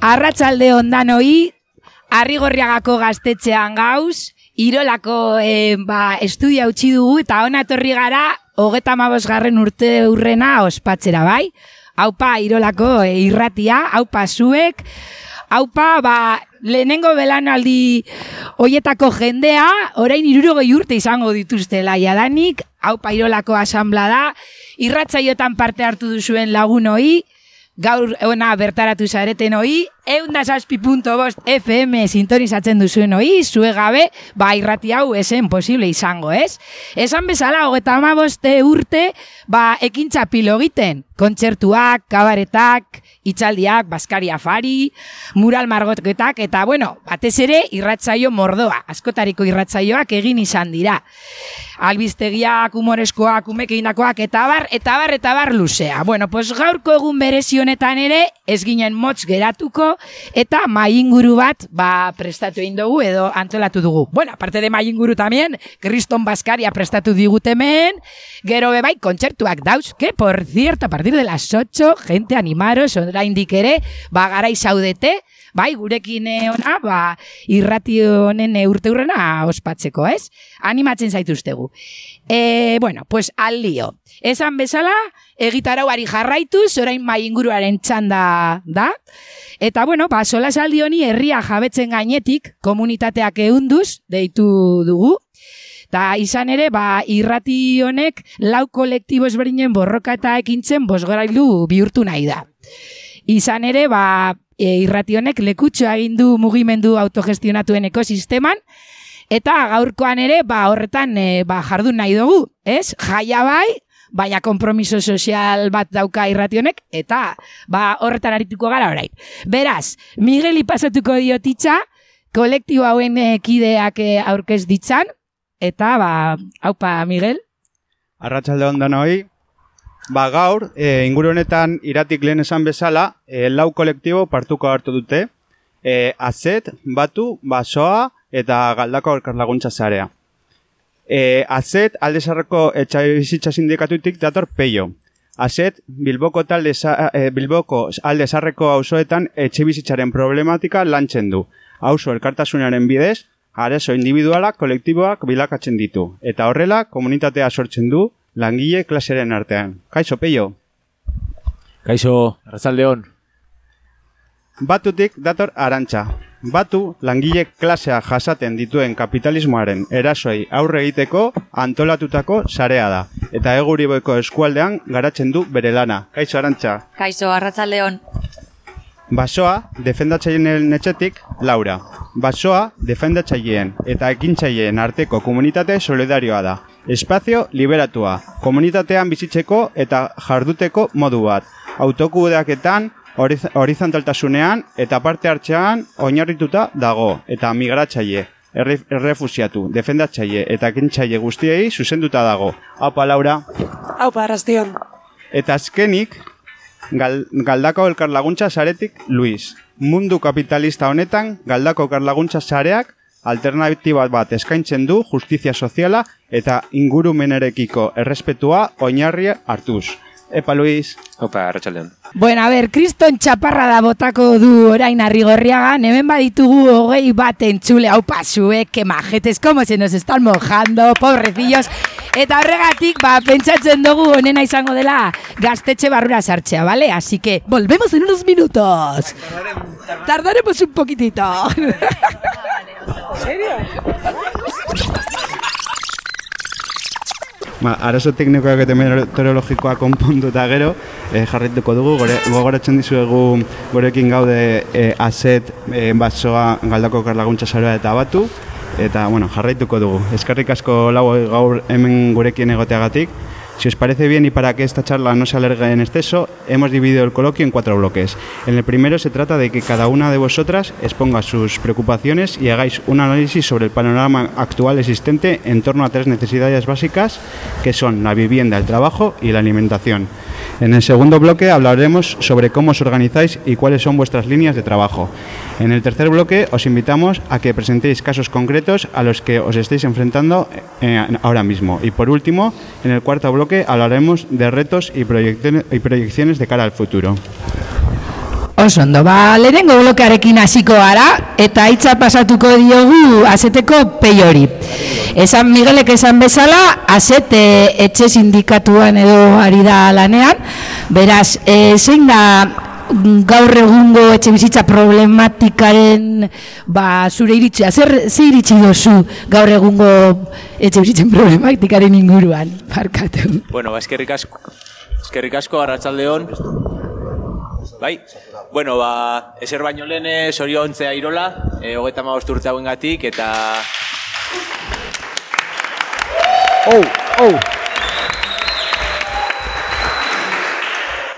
Arratsalde ondanoi, Arrigorriagako gaztetxean gauz, Irolako eh, ba, estudia utzi dugu eta ona etorri gara hogeta garren urte urrena ospatzera bai. Haupa Irolako eh, irratia, haupa zuek, haupa ba, lehenengo belanaldi hoietako jendea, orain irurogei urte izango dituztela jadanik, haupa Irolako asamblea da, irratzaiotan parte hartu duzuen lagunoi, gaur ona bertaratu zareten hoi, eunda FM sintonizatzen duzuen hoi, zue gabe, ba irrati hau esen posible izango, ez? Esan bezala, hogeta ama boste urte, ba ekintza pilo egiten, kontzertuak, kabaretak, itxaldiak, baskari afari, mural margotketak, eta bueno, batez ere irratzaio mordoa, askotariko irratzaioak egin izan dira. Albiztegiak, humoreskoak, umekeinakoak, eta bar, eta bar, eta bar luzea. Bueno, pues gaurko egun berezionetan ere, ez ginen motz geratuko, eta mai inguru bat, ba, prestatu egin dugu, edo antolatu dugu. Bueno, aparte de mai inguru tamien, Kriston Baskaria prestatu digutemen, gero bebai, kontzertuak dauz, que, por cierto, a partir de las 8, gente animaros, oraindik ere, ba garai zaudete, bai, gurekin eh, ona, ba irrati honen eh, urte urrena ospatzeko, ez? Animatzen zaituztegu. E, bueno, pues al lío. Esan bezala, egitarauari jarraituz, orain mai inguruaren txanda da. Eta bueno, ba, sola saldi honi herria jabetzen gainetik, komunitateak eunduz, deitu dugu. Ta izan ere, ba, irrati honek lau kolektibo ezberdinen borroka eta ekintzen bosgorailu bihurtu nahi da. Izan ere, ba, e, irrationek lekutxo egin du mugimendu autogestionatuen ekosisteman, eta gaurkoan ere, ba, horretan e, ba, jardun nahi dugu, ez? Jaia bai, baina kompromiso sozial bat dauka irrationek, eta ba, horretan arituko gara orain. Beraz, Miguel ipasatuko diotitza, kolektibo hauen kideak e, aurkez ditzan, eta, ba, haupa, Miguel? Arratxalde ondan hoi, Ba gaur, e, inguru honetan iratik lehen esan bezala, e, lau kolektibo partuko hartu dute, e, azet, batu, basoa eta galdako elkarlaguntza zarea. E, azet, aldezarreko etxai bizitza sindikatutik dator peio. Azet, bilboko, talde, e, bilboko aldezarreko auzoetan etxe bizitzaren problematika lantzen du. Auzo elkartasunaren bidez, arezo individualak kolektiboak bilakatzen ditu. Eta horrela, komunitatea sortzen du, langile klaseren artean. Kaixo, peio? Kaixo, arratzaldeon. Batutik dator arantxa. Batu langile klasea jasaten dituen kapitalismoaren erasoi aurre egiteko antolatutako sarea da. Eta eguriboeko eskualdean garatzen du bere lana. Kaixo, arantxa. Kaixo, arratzaldeon. Basoa, defendatzaileen etxetik, Laura. Basoa, defendatzaileen eta ekintzaileen arteko komunitate solidarioa da espazio liberatua, komunitatean bizitzeko eta jarduteko modu bat, autokudeaketan, horizontaltasunean eta parte hartzean oinarrituta dago, eta migratzaile, errefusiatu, defendatzaile eta kentzaile guztiei zuzenduta dago. Haupa, Laura. Haupa, Arrastion. Eta azkenik, gal, galdako elkarlaguntza zaretik, Luis. Mundu kapitalista honetan, galdako elkarlaguntza zareak alternatiba bat eskaintzen du justizia soziala eta ingurumenerekiko errespetua oinarria hartuz. Epa, Luis. Opa, arratxaldeon. Bueno, a ver, kriston txaparra da botako du orain arrigorriaga, hemen baditugu hogei bat entzule, hau pasue, que majetes, como se nos están mojando, pobrecillos. Eta horregatik, ba, pentsatzen dugu honena izango dela gaztetxe barrura sartzea, ¿vale? Así que, volvemos en unos minutos. Tardaremos un poquitito. serio? Ba, arazo teknikoak eta meteorologikoa konpontu eta gero e, jarrituko dugu, gore, gogoratzen dizuegu gorekin gaude e, azet e, basoa galdako karlaguntza zaroa eta batu eta bueno, jarraituko dugu. Eskerrik asko lau gaur hemen gurekin egoteagatik, Si os parece bien y para que esta charla no se alargue en exceso, hemos dividido el coloquio en cuatro bloques. En el primero se trata de que cada una de vosotras exponga sus preocupaciones y hagáis un análisis sobre el panorama actual existente en torno a tres necesidades básicas que son la vivienda, el trabajo y la alimentación. En el segundo bloque hablaremos sobre cómo os organizáis y cuáles son vuestras líneas de trabajo. En el tercer bloque os invitamos a que presentéis casos concretos a los que os estéis enfrentando eh, ahora mismo. Y por último, en el cuarto bloque hablaremos de retos y proyecciones, y proyecciones de cara al futuro. Oso ondo, ba, lehenengo blokearekin hasiko gara, eta hitza pasatuko diogu azeteko peiori. Esan Miguelek esan bezala, azete etxe sindikatuan edo ari da lanean, beraz, e, zein da gaur egungo etxe bizitza problematikaren ba, zure iritzia, zer, zer iritsi dozu gaur egungo etxe bizitzen problematikaren inguruan, barkatu. Bueno, ba, eskerrik asko, eskerrik asko, arratsaldeon. Bai, bueno, ba, eser baino lehen eh, zoriontzea irola, e, hogeita ma urte hauen gatik, eta... Oh, oh.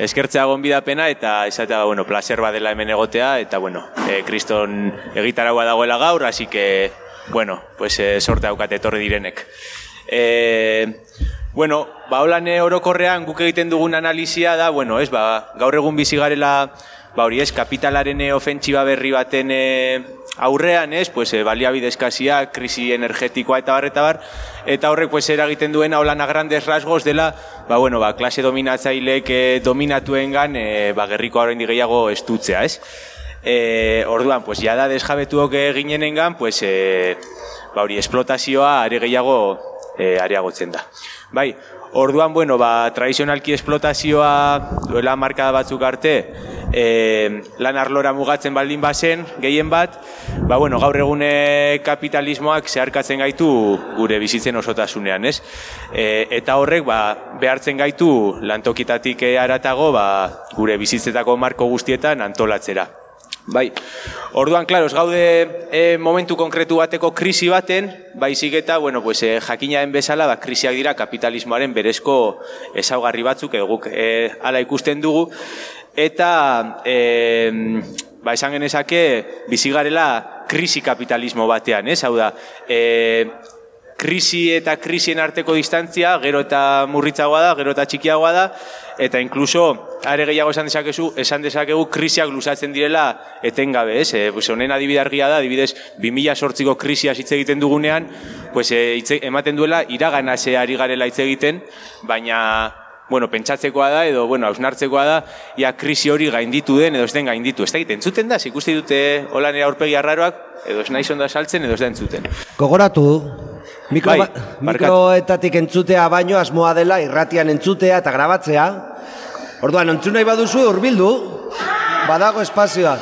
Eskertzea gonbidapena eta esatea, bueno, placer badela hemen egotea eta, bueno, e, kriston egitaragua dagoela gaur, así que, bueno, pues e, sorte daukate etorri direnek. E, bueno, ba, holan orokorrean guk egiten dugun analizia da, bueno, ez, ba, gaur egun bizi garela, ba, hori ez, kapitalaren ofentsiba berri baten e, aurrean, ez, pues, e, baliabide eskazia, krisi energetikoa eta bar, eta bar, eta horrek pues, eragiten duena holan a grandes rasgos dela, ba, bueno, ba, klase dominatzaileek e, dominatuengan e, ba, gerriko horrein gehiago estutzea, ez? E, orduan, pues, jada desjabetuok ginenengan, pues, e, ba, hori, esplotazioa are gehiago e, areagotzen da. Bai, Orduan, bueno, ba, tradizionalki esplotazioa duela markada batzuk arte, e, lan arlora mugatzen baldin bazen, gehien bat, ba, bueno, gaur egune kapitalismoak zeharkatzen gaitu gure bizitzen osotasunean, ez? E, eta horrek, ba, behartzen gaitu lantokitatik aratago, ba, gure bizitzetako marko guztietan antolatzera. Bai, orduan, klaro, ez gaude e, momentu konkretu bateko krisi baten, baizik eta, bueno, pues, e, jakinaen bezala, ba, krisiak dira kapitalismoaren berezko ezaugarri batzuk, eguk e, ala ikusten dugu, eta, e, ba, esan genezake, bizigarela krisi kapitalismo batean, ez? Hau da, e, krisi eta krisien arteko distantzia, gero eta murritzagoa da, gero eta txikiagoa da, eta inkluso are gehiago esan dezakezu, esan dezakegu krisiak luzatzen direla etengabe, ez? E, pues honen adibidargia da, adibidez 2008ko krisia hitz egiten dugunean, pues e, ematen duela iragana ari garela hitz egiten, baina bueno, pentsatzekoa da edo bueno, ausnartzekoa da ia krisi hori gainditu den edo ez den gainditu. Ez da entzuten da, ikusten dute holan aurpegi arraroak edo ez naiz onda saltzen edo ez da entzuten. Gogoratu, mikro, Bai, mikroetatik entzutea baino asmoa dela irratian entzutea eta grabatzea. Orduan, entzun nahi baduzu hurbildu, badago espazioa.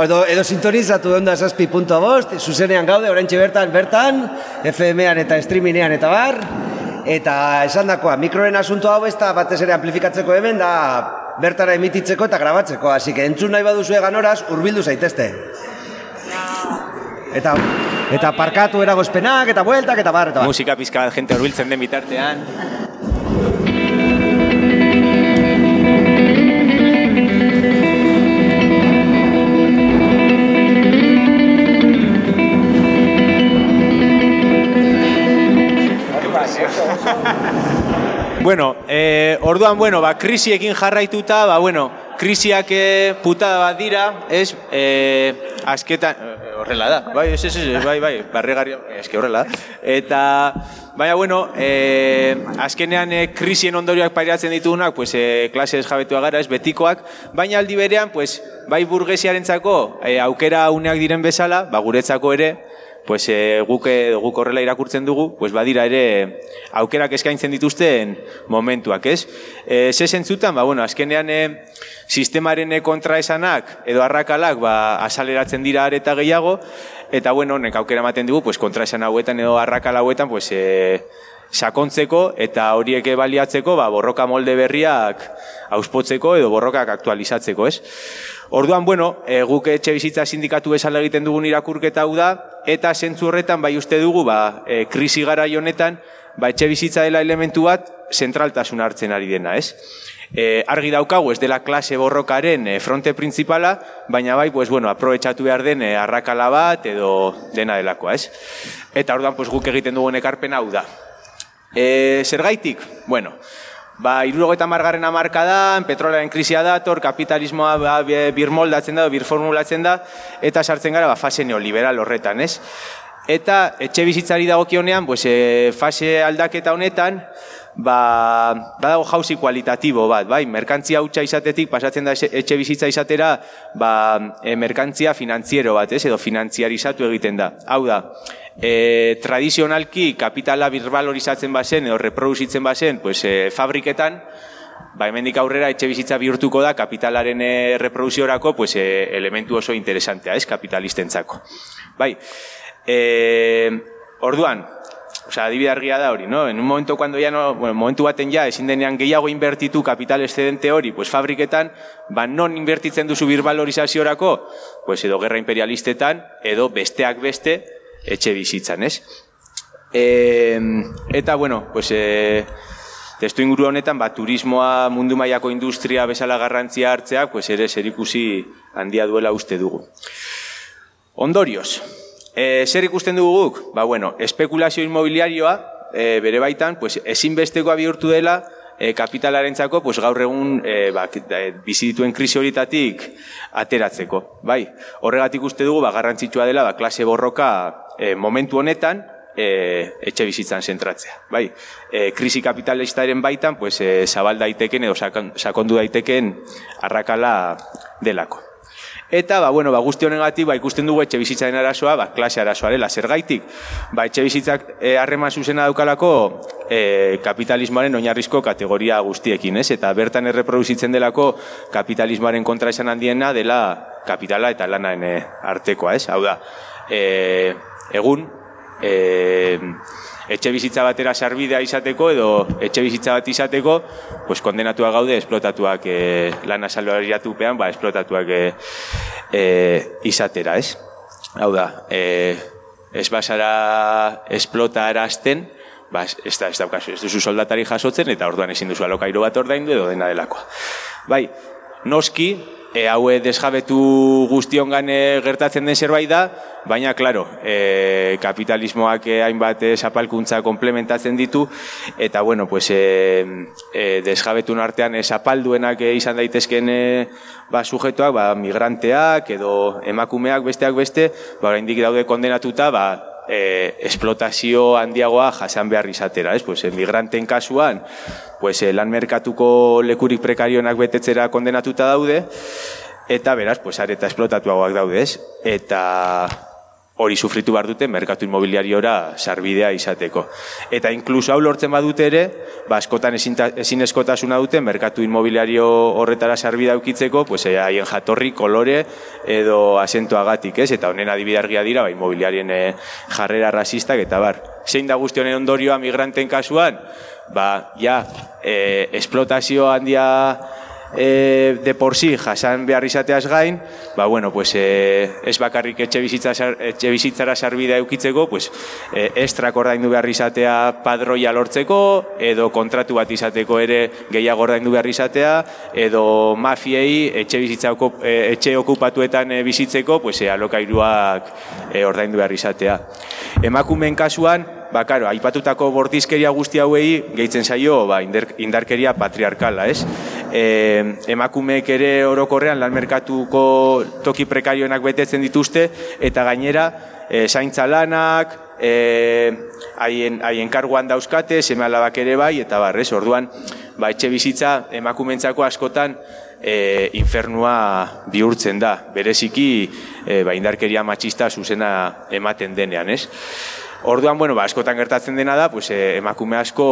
Edo, edo sintonizatu onda esazpi punto bost, zuzenean gaude, orantxe bertan, bertan, FM-ean eta streamingean eta bar, eta esan dakoa, mikroen asunto hau ez da batez ere amplifikatzeko hemen, da bertara emititzeko eta grabatzeko, hasi que entzun nahi baduzu egan horaz, hurbildu zaitezte. Eta, eta parkatu eragozpenak, eta bueltak, eta bar, eta bar. Musika pizka bat jente horbiltzen den bitartean. Bueno, eh, orduan, bueno, ba, krisiekin jarraituta, ba, bueno, krisiak eh, putada bat dira, ez, eh, asketan, horrela da, bai, ez, ez, bai, bai, barregarria, eske horrela. Eta, baina, bueno, eh, azkenean eh, krisien ondorioak pairatzen ditugunak, pues, eh, klase jabetua gara, ez, betikoak, baina aldi berean, pues, bai burgesiarentzako eh, aukera uneak diren bezala, ba, guretzako ere, pues e, guk, e, guk horrela irakurtzen dugu, pues badira ere aukerak eskaintzen dituzten momentuak, ez? E, ze zentzutan, ba, bueno, azkenean e, sistemaren kontraesanak edo arrakalak ba, asaleratzen dira areta gehiago, eta bueno, honek aukera ematen dugu, pues kontraesan hauetan edo arrakal hauetan, pues e, sakontzeko eta horiek baliatzeko ba, borroka molde berriak auspotzeko edo borrokak aktualizatzeko, ez? Orduan, bueno, e, guk etxe bizitza sindikatu bezala egiten dugun irakurketa hau da, eta zentzu horretan bai uste dugu, ba, e, krisi gara honetan, ba, etxe bizitza dela elementu bat, zentraltasun hartzen ari dena, ez? E, argi daukagu ez dela klase borrokaren e, fronte principala, baina bai, pues, bueno, aprobetsatu behar den e, arrakala bat edo dena delakoa, ez? Eta orduan pues, guk egiten dugun ekarpen hau da. E, zergaitik? Bueno, ba, irurogeta margarren amarka da, petrolaren krisia dator, kapitalismoa ba, birmoldatzen da, birformulatzen da, eta sartzen gara ba, fase neoliberal horretan, ez? Eta etxe bizitzari dagokionean, pues, e, fase aldaketa honetan, ba, badago jauzi kualitatibo bat, bai, merkantzia hutsa izatetik pasatzen da etxe bizitza izatera, ba, e, merkantzia finantziero bat, ez, edo finantziarizatu egiten da. Hau da, e, tradizionalki kapitala birbalorizatzen bazen, edo reproduzitzen bazen, pues, e, fabriketan, ba, hemendik aurrera etxe bizitza bihurtuko da kapitalaren reproduziorako pues, e, elementu oso interesantea, ez, kapitalistentzako. Bai, e, orduan, Osea, adibide argia da hori, no? En un momento cuando ya no, bueno, momentu baten ja ezin denean gehiago invertitu kapital excedente hori, pues fabriketan, ba non invertitzen duzu birbalorizazioarako, pues edo gerra imperialistetan edo besteak beste etxe bizitzan, ez? E, eta bueno, pues eh testu inguru honetan ba turismoa mundu mailako industria bezala garrantzia hartzeak, pues ere serikusi handia duela uste dugu. Ondorioz, E, zer ikusten dugu guk? Ba, bueno, espekulazio inmobiliarioa, e, bere baitan, pues, ezinbestekoa bihurtu dela, e, kapitalarentzako pues, gaur egun e, ba, bizi dituen krisi horitatik ateratzeko. Bai, horregatik uste dugu, ba, garrantzitsua dela, ba, klase borroka e, momentu honetan, e, etxe bizitzan zentratzea. Bai, e, krisi kapitalistaren baitan, pues, e, zabal daiteken edo sakondu daiteken arrakala delako. Eta, ba, bueno, ba, guzti honengatik, ba, ikusten dugu etxe bizitzaren arazoa, ba, klase arazoa dela, zer gaitik. Ba, etxe bizitzak e, harrema zuzena daukalako e, kapitalismoaren oinarrizko kategoria guztiekin, ez? Eta bertan erreproduzitzen delako kapitalismoaren kontra esan handiena dela kapitala eta lanaren e, artekoa, ez? Hau da, e, egun, e, etxe bizitza batera sarbidea izateko edo etxe bizitza bat izateko, pues kondenatua gaude esplotatuak e, lana salbariatupean, ba esplotatuak e, e, izatera, ez? Hau da, e, ez basara esplota erazten, ba, ez, da, ez, daukazu, ez duzu soldatari jasotzen, eta orduan ezin duzu alokairu bat ordaindu edo dena delakoa. Bai, noski, e, haue desjabetu guztion gane gertatzen den zerbait da, baina, klaro, e, kapitalismoak hainbat e, zapalkuntza komplementatzen ditu, eta, bueno, pues, e, e, desjabetun artean e, zapalduenak e, izan daitezken e, ba, sujetoak, ba, migranteak edo emakumeak besteak beste, ba, oraindik daude kondenatuta, ba, e, esplotazio handiagoa jasan behar izatera, ez? Pues, emigranten kasuan, pues, eh, lan merkatuko lekurik prekarionak betetzera kondenatuta daude, eta beraz, pues, areta esplotatuagoak daude, ez? Eta hori sufritu behar dute merkatu inmobiliariora sarbidea izateko. Eta inkluso hau lortzen badute ere, ba, eskotan ezin eskotasuna dute merkatu inmobiliario horretara sarbidea ukitzeko, pues, eh, haien jatorri, kolore edo asentoagatik, ez? Eta honen adibidargia dira, ba, inmobiliarien eh, jarrera rasistak, eta bar, zein da guzti honen ondorioa migranten kasuan, ba, ja, e, esplotazio handia e, de por si jasan behar izateaz gain, ba, bueno, pues, e, ez bakarrik etxe, bizitza, etxe bizitzara sarbidea eukitzeko, pues, e, estrak ordaindu behar izatea padroia lortzeko, edo kontratu bat izateko ere gehiago ordaindu behar izatea, edo mafiei etxe, bizitzako, etxe okupatuetan bizitzeko, pues, e, alokairuak e, ordaindu behar izatea. Emakumen kasuan, ba, karo, aipatutako bortizkeria guzti hauei gehitzen zaio ba, indarkeria patriarkala, ez? E, emakumeek ere orokorrean lan merkatuko toki prekarioenak betetzen dituzte, eta gainera, e, zaintza lanak, e, haien, haien karguan dauzkate, seme alabak ere bai, eta barrez, orduan, ba, etxe bizitza emakumentzako askotan, e, infernua bihurtzen da, bereziki e, ba, indarkeria matxista zuzena ematen denean, ez? Orduan, bueno, ba, askotan gertatzen dena da, pues, eh, emakume asko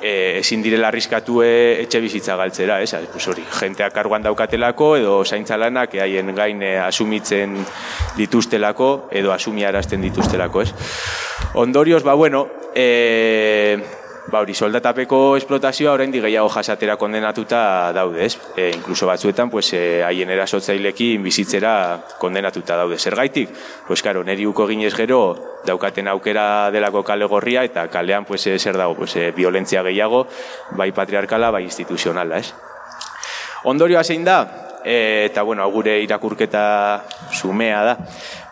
eh, ezin direla arriskatu eh, etxe bizitza galtzera, ez? Pues, hori, jenteak karguan daukatelako, edo zaintza lanak haien gain eh, asumitzen dituztelako, edo asumiarazten dituztelako, ez? Ondorioz, ba, bueno, eh, ba hori soldatapeko esplotazioa oraindik gehiago jasatera kondenatuta daude, ez? E, inkluso batzuetan pues e, haien erasotzailekin bizitzera kondenatuta daude. Zergaitik? Pues claro, neri uko ginez gero daukaten aukera delako kale gorria eta kalean pues e, zer dago, pues e, violentzia gehiago, bai patriarkala, bai instituzionala, ez? Ondorioa zein da, e, eta bueno, gure irakurketa sumea da.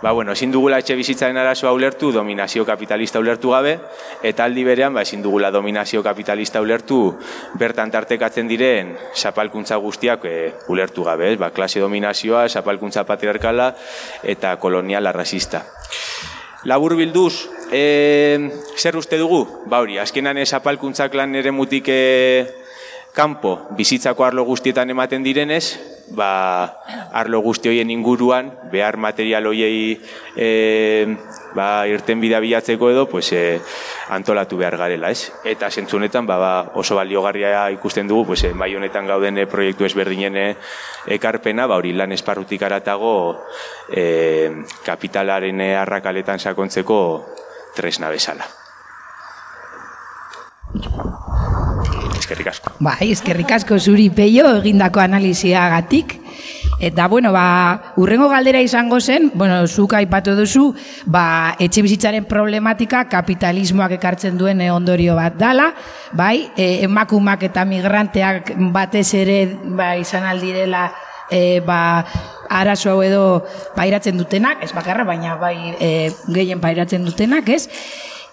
Ba, bueno, ezin dugula etxe bizitzaren arazoa ulertu, dominazio kapitalista ulertu gabe, eta aldi berean, ba, ezin dugula dominazio kapitalista ulertu, bertan tartekatzen diren zapalkuntza guztiak e, ulertu gabe, ez? Ba, klase dominazioa, zapalkuntza patriarkala eta koloniala rasista. Labur bilduz, e, zer uste dugu? Ba hori, azkenan ez zapalkuntzak lan ere mutik e, kanpo bizitzako arlo guztietan ematen direnez, ba, arlo guzti hoien inguruan, behar material hoiei e, ba, irten bida bilatzeko edo, pues, e, antolatu behar garela, ez? Eta zentzunetan, ba, ba, oso baliogarria ikusten dugu, pues, e, bai honetan gauden proiektu ezberdinen ekarpena, ba, hori lan esparrutik aratago e, kapitalaren arrakaletan sakontzeko tresna bezala eskerrik asko. Bai, eskerrik asko zuri peio egindako analiziagatik. Eta, bueno, ba, urrengo galdera izango zen, bueno, zuk aipatu duzu, ba, etxe bizitzaren problematika kapitalismoak ekartzen duen ondorio bat dala, bai, e, emakumak eta migranteak batez ere, ba, izan aldirela, e, ba, arazo hau edo pairatzen dutenak, ez bakarra, baina bai e, gehien pairatzen dutenak, ez?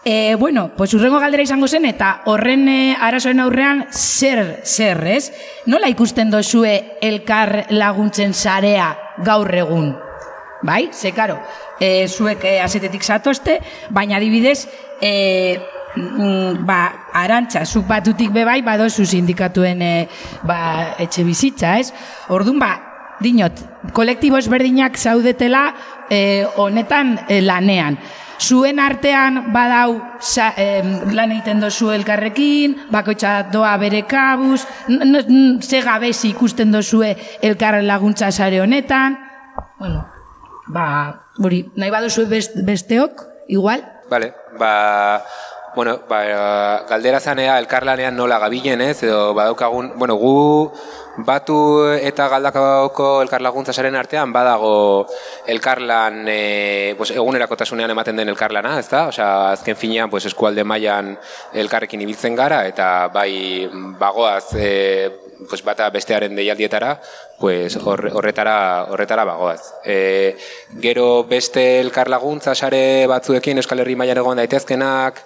E, bueno, pues urrengo galdera izango zen, eta horren e, arazoen aurrean zer, zer, ez? Nola ikusten dozue elkar laguntzen sarea gaur egun? Bai? Ze, karo, e, zuek e, azetetik zatozte, baina adibidez, e, mm, ba, arantxa, zuk batutik bebai, badozu sindikatuen e, ba, etxe bizitza, ez? Orduan, ba, dinot, kolektibo ezberdinak zaudetela e, honetan e, lanean zuen artean badau sa, lan egiten dozu elkarrekin, bakoitza doa bere kabuz, ze gabezi ikusten dozue elkar laguntza sare honetan. Bueno, ba, buri, nahi baduzu besteok, igual? Vale, ba, bueno, ba, galdera zanea elkarlanean nola gabilen, ez, edo badaukagun, bueno, gu Batu eta galdakako elkarlaguntza zaren artean badago elkarlan e, pues, egunerakotasunean ematen den elkarlana, ez da? Osea, azken finean pues, eskualde mailan elkarrekin ibiltzen gara eta bai bagoaz e, pues, bata bestearen deialdietara pues, horretara, horretara bagoaz. E, gero beste elkarlaguntza sare batzuekin Euskal Herri mailan egon daitezkenak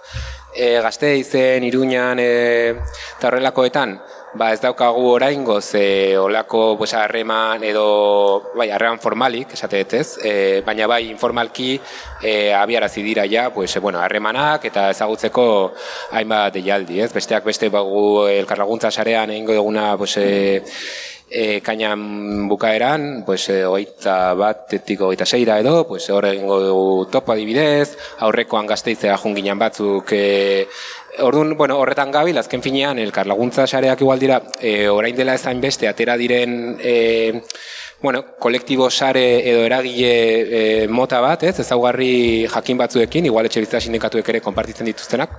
e, gazte izen, iruñan e, eta horrelakoetan ba ez daukagu oraingo ze olako pues harreman edo bai harreman formalik esate ez e, baina bai informalki e, abiarazi dira ja pues e, bueno harremanak eta ezagutzeko hainbat deialdi ez? Besteak beste bagu elkarlaguntza sarean eingo duguna pues e, e, kainan bukaeran, pues, e, oita bat, etiko oita seira edo, pues, hor egingo dugu topo adibidez, aurrekoan gazteizea junginan batzuk e, Orduan, bueno, horretan gabil, azken finean, elkar laguntza sareak igual dira, e, orain dela ezain beste, atera diren, e, bueno, kolektibo sare edo eragile e, mota bat, ez, ezaugarri jakin batzuekin, igual etxe bizitza sindikatuek ere konpartitzen dituztenak,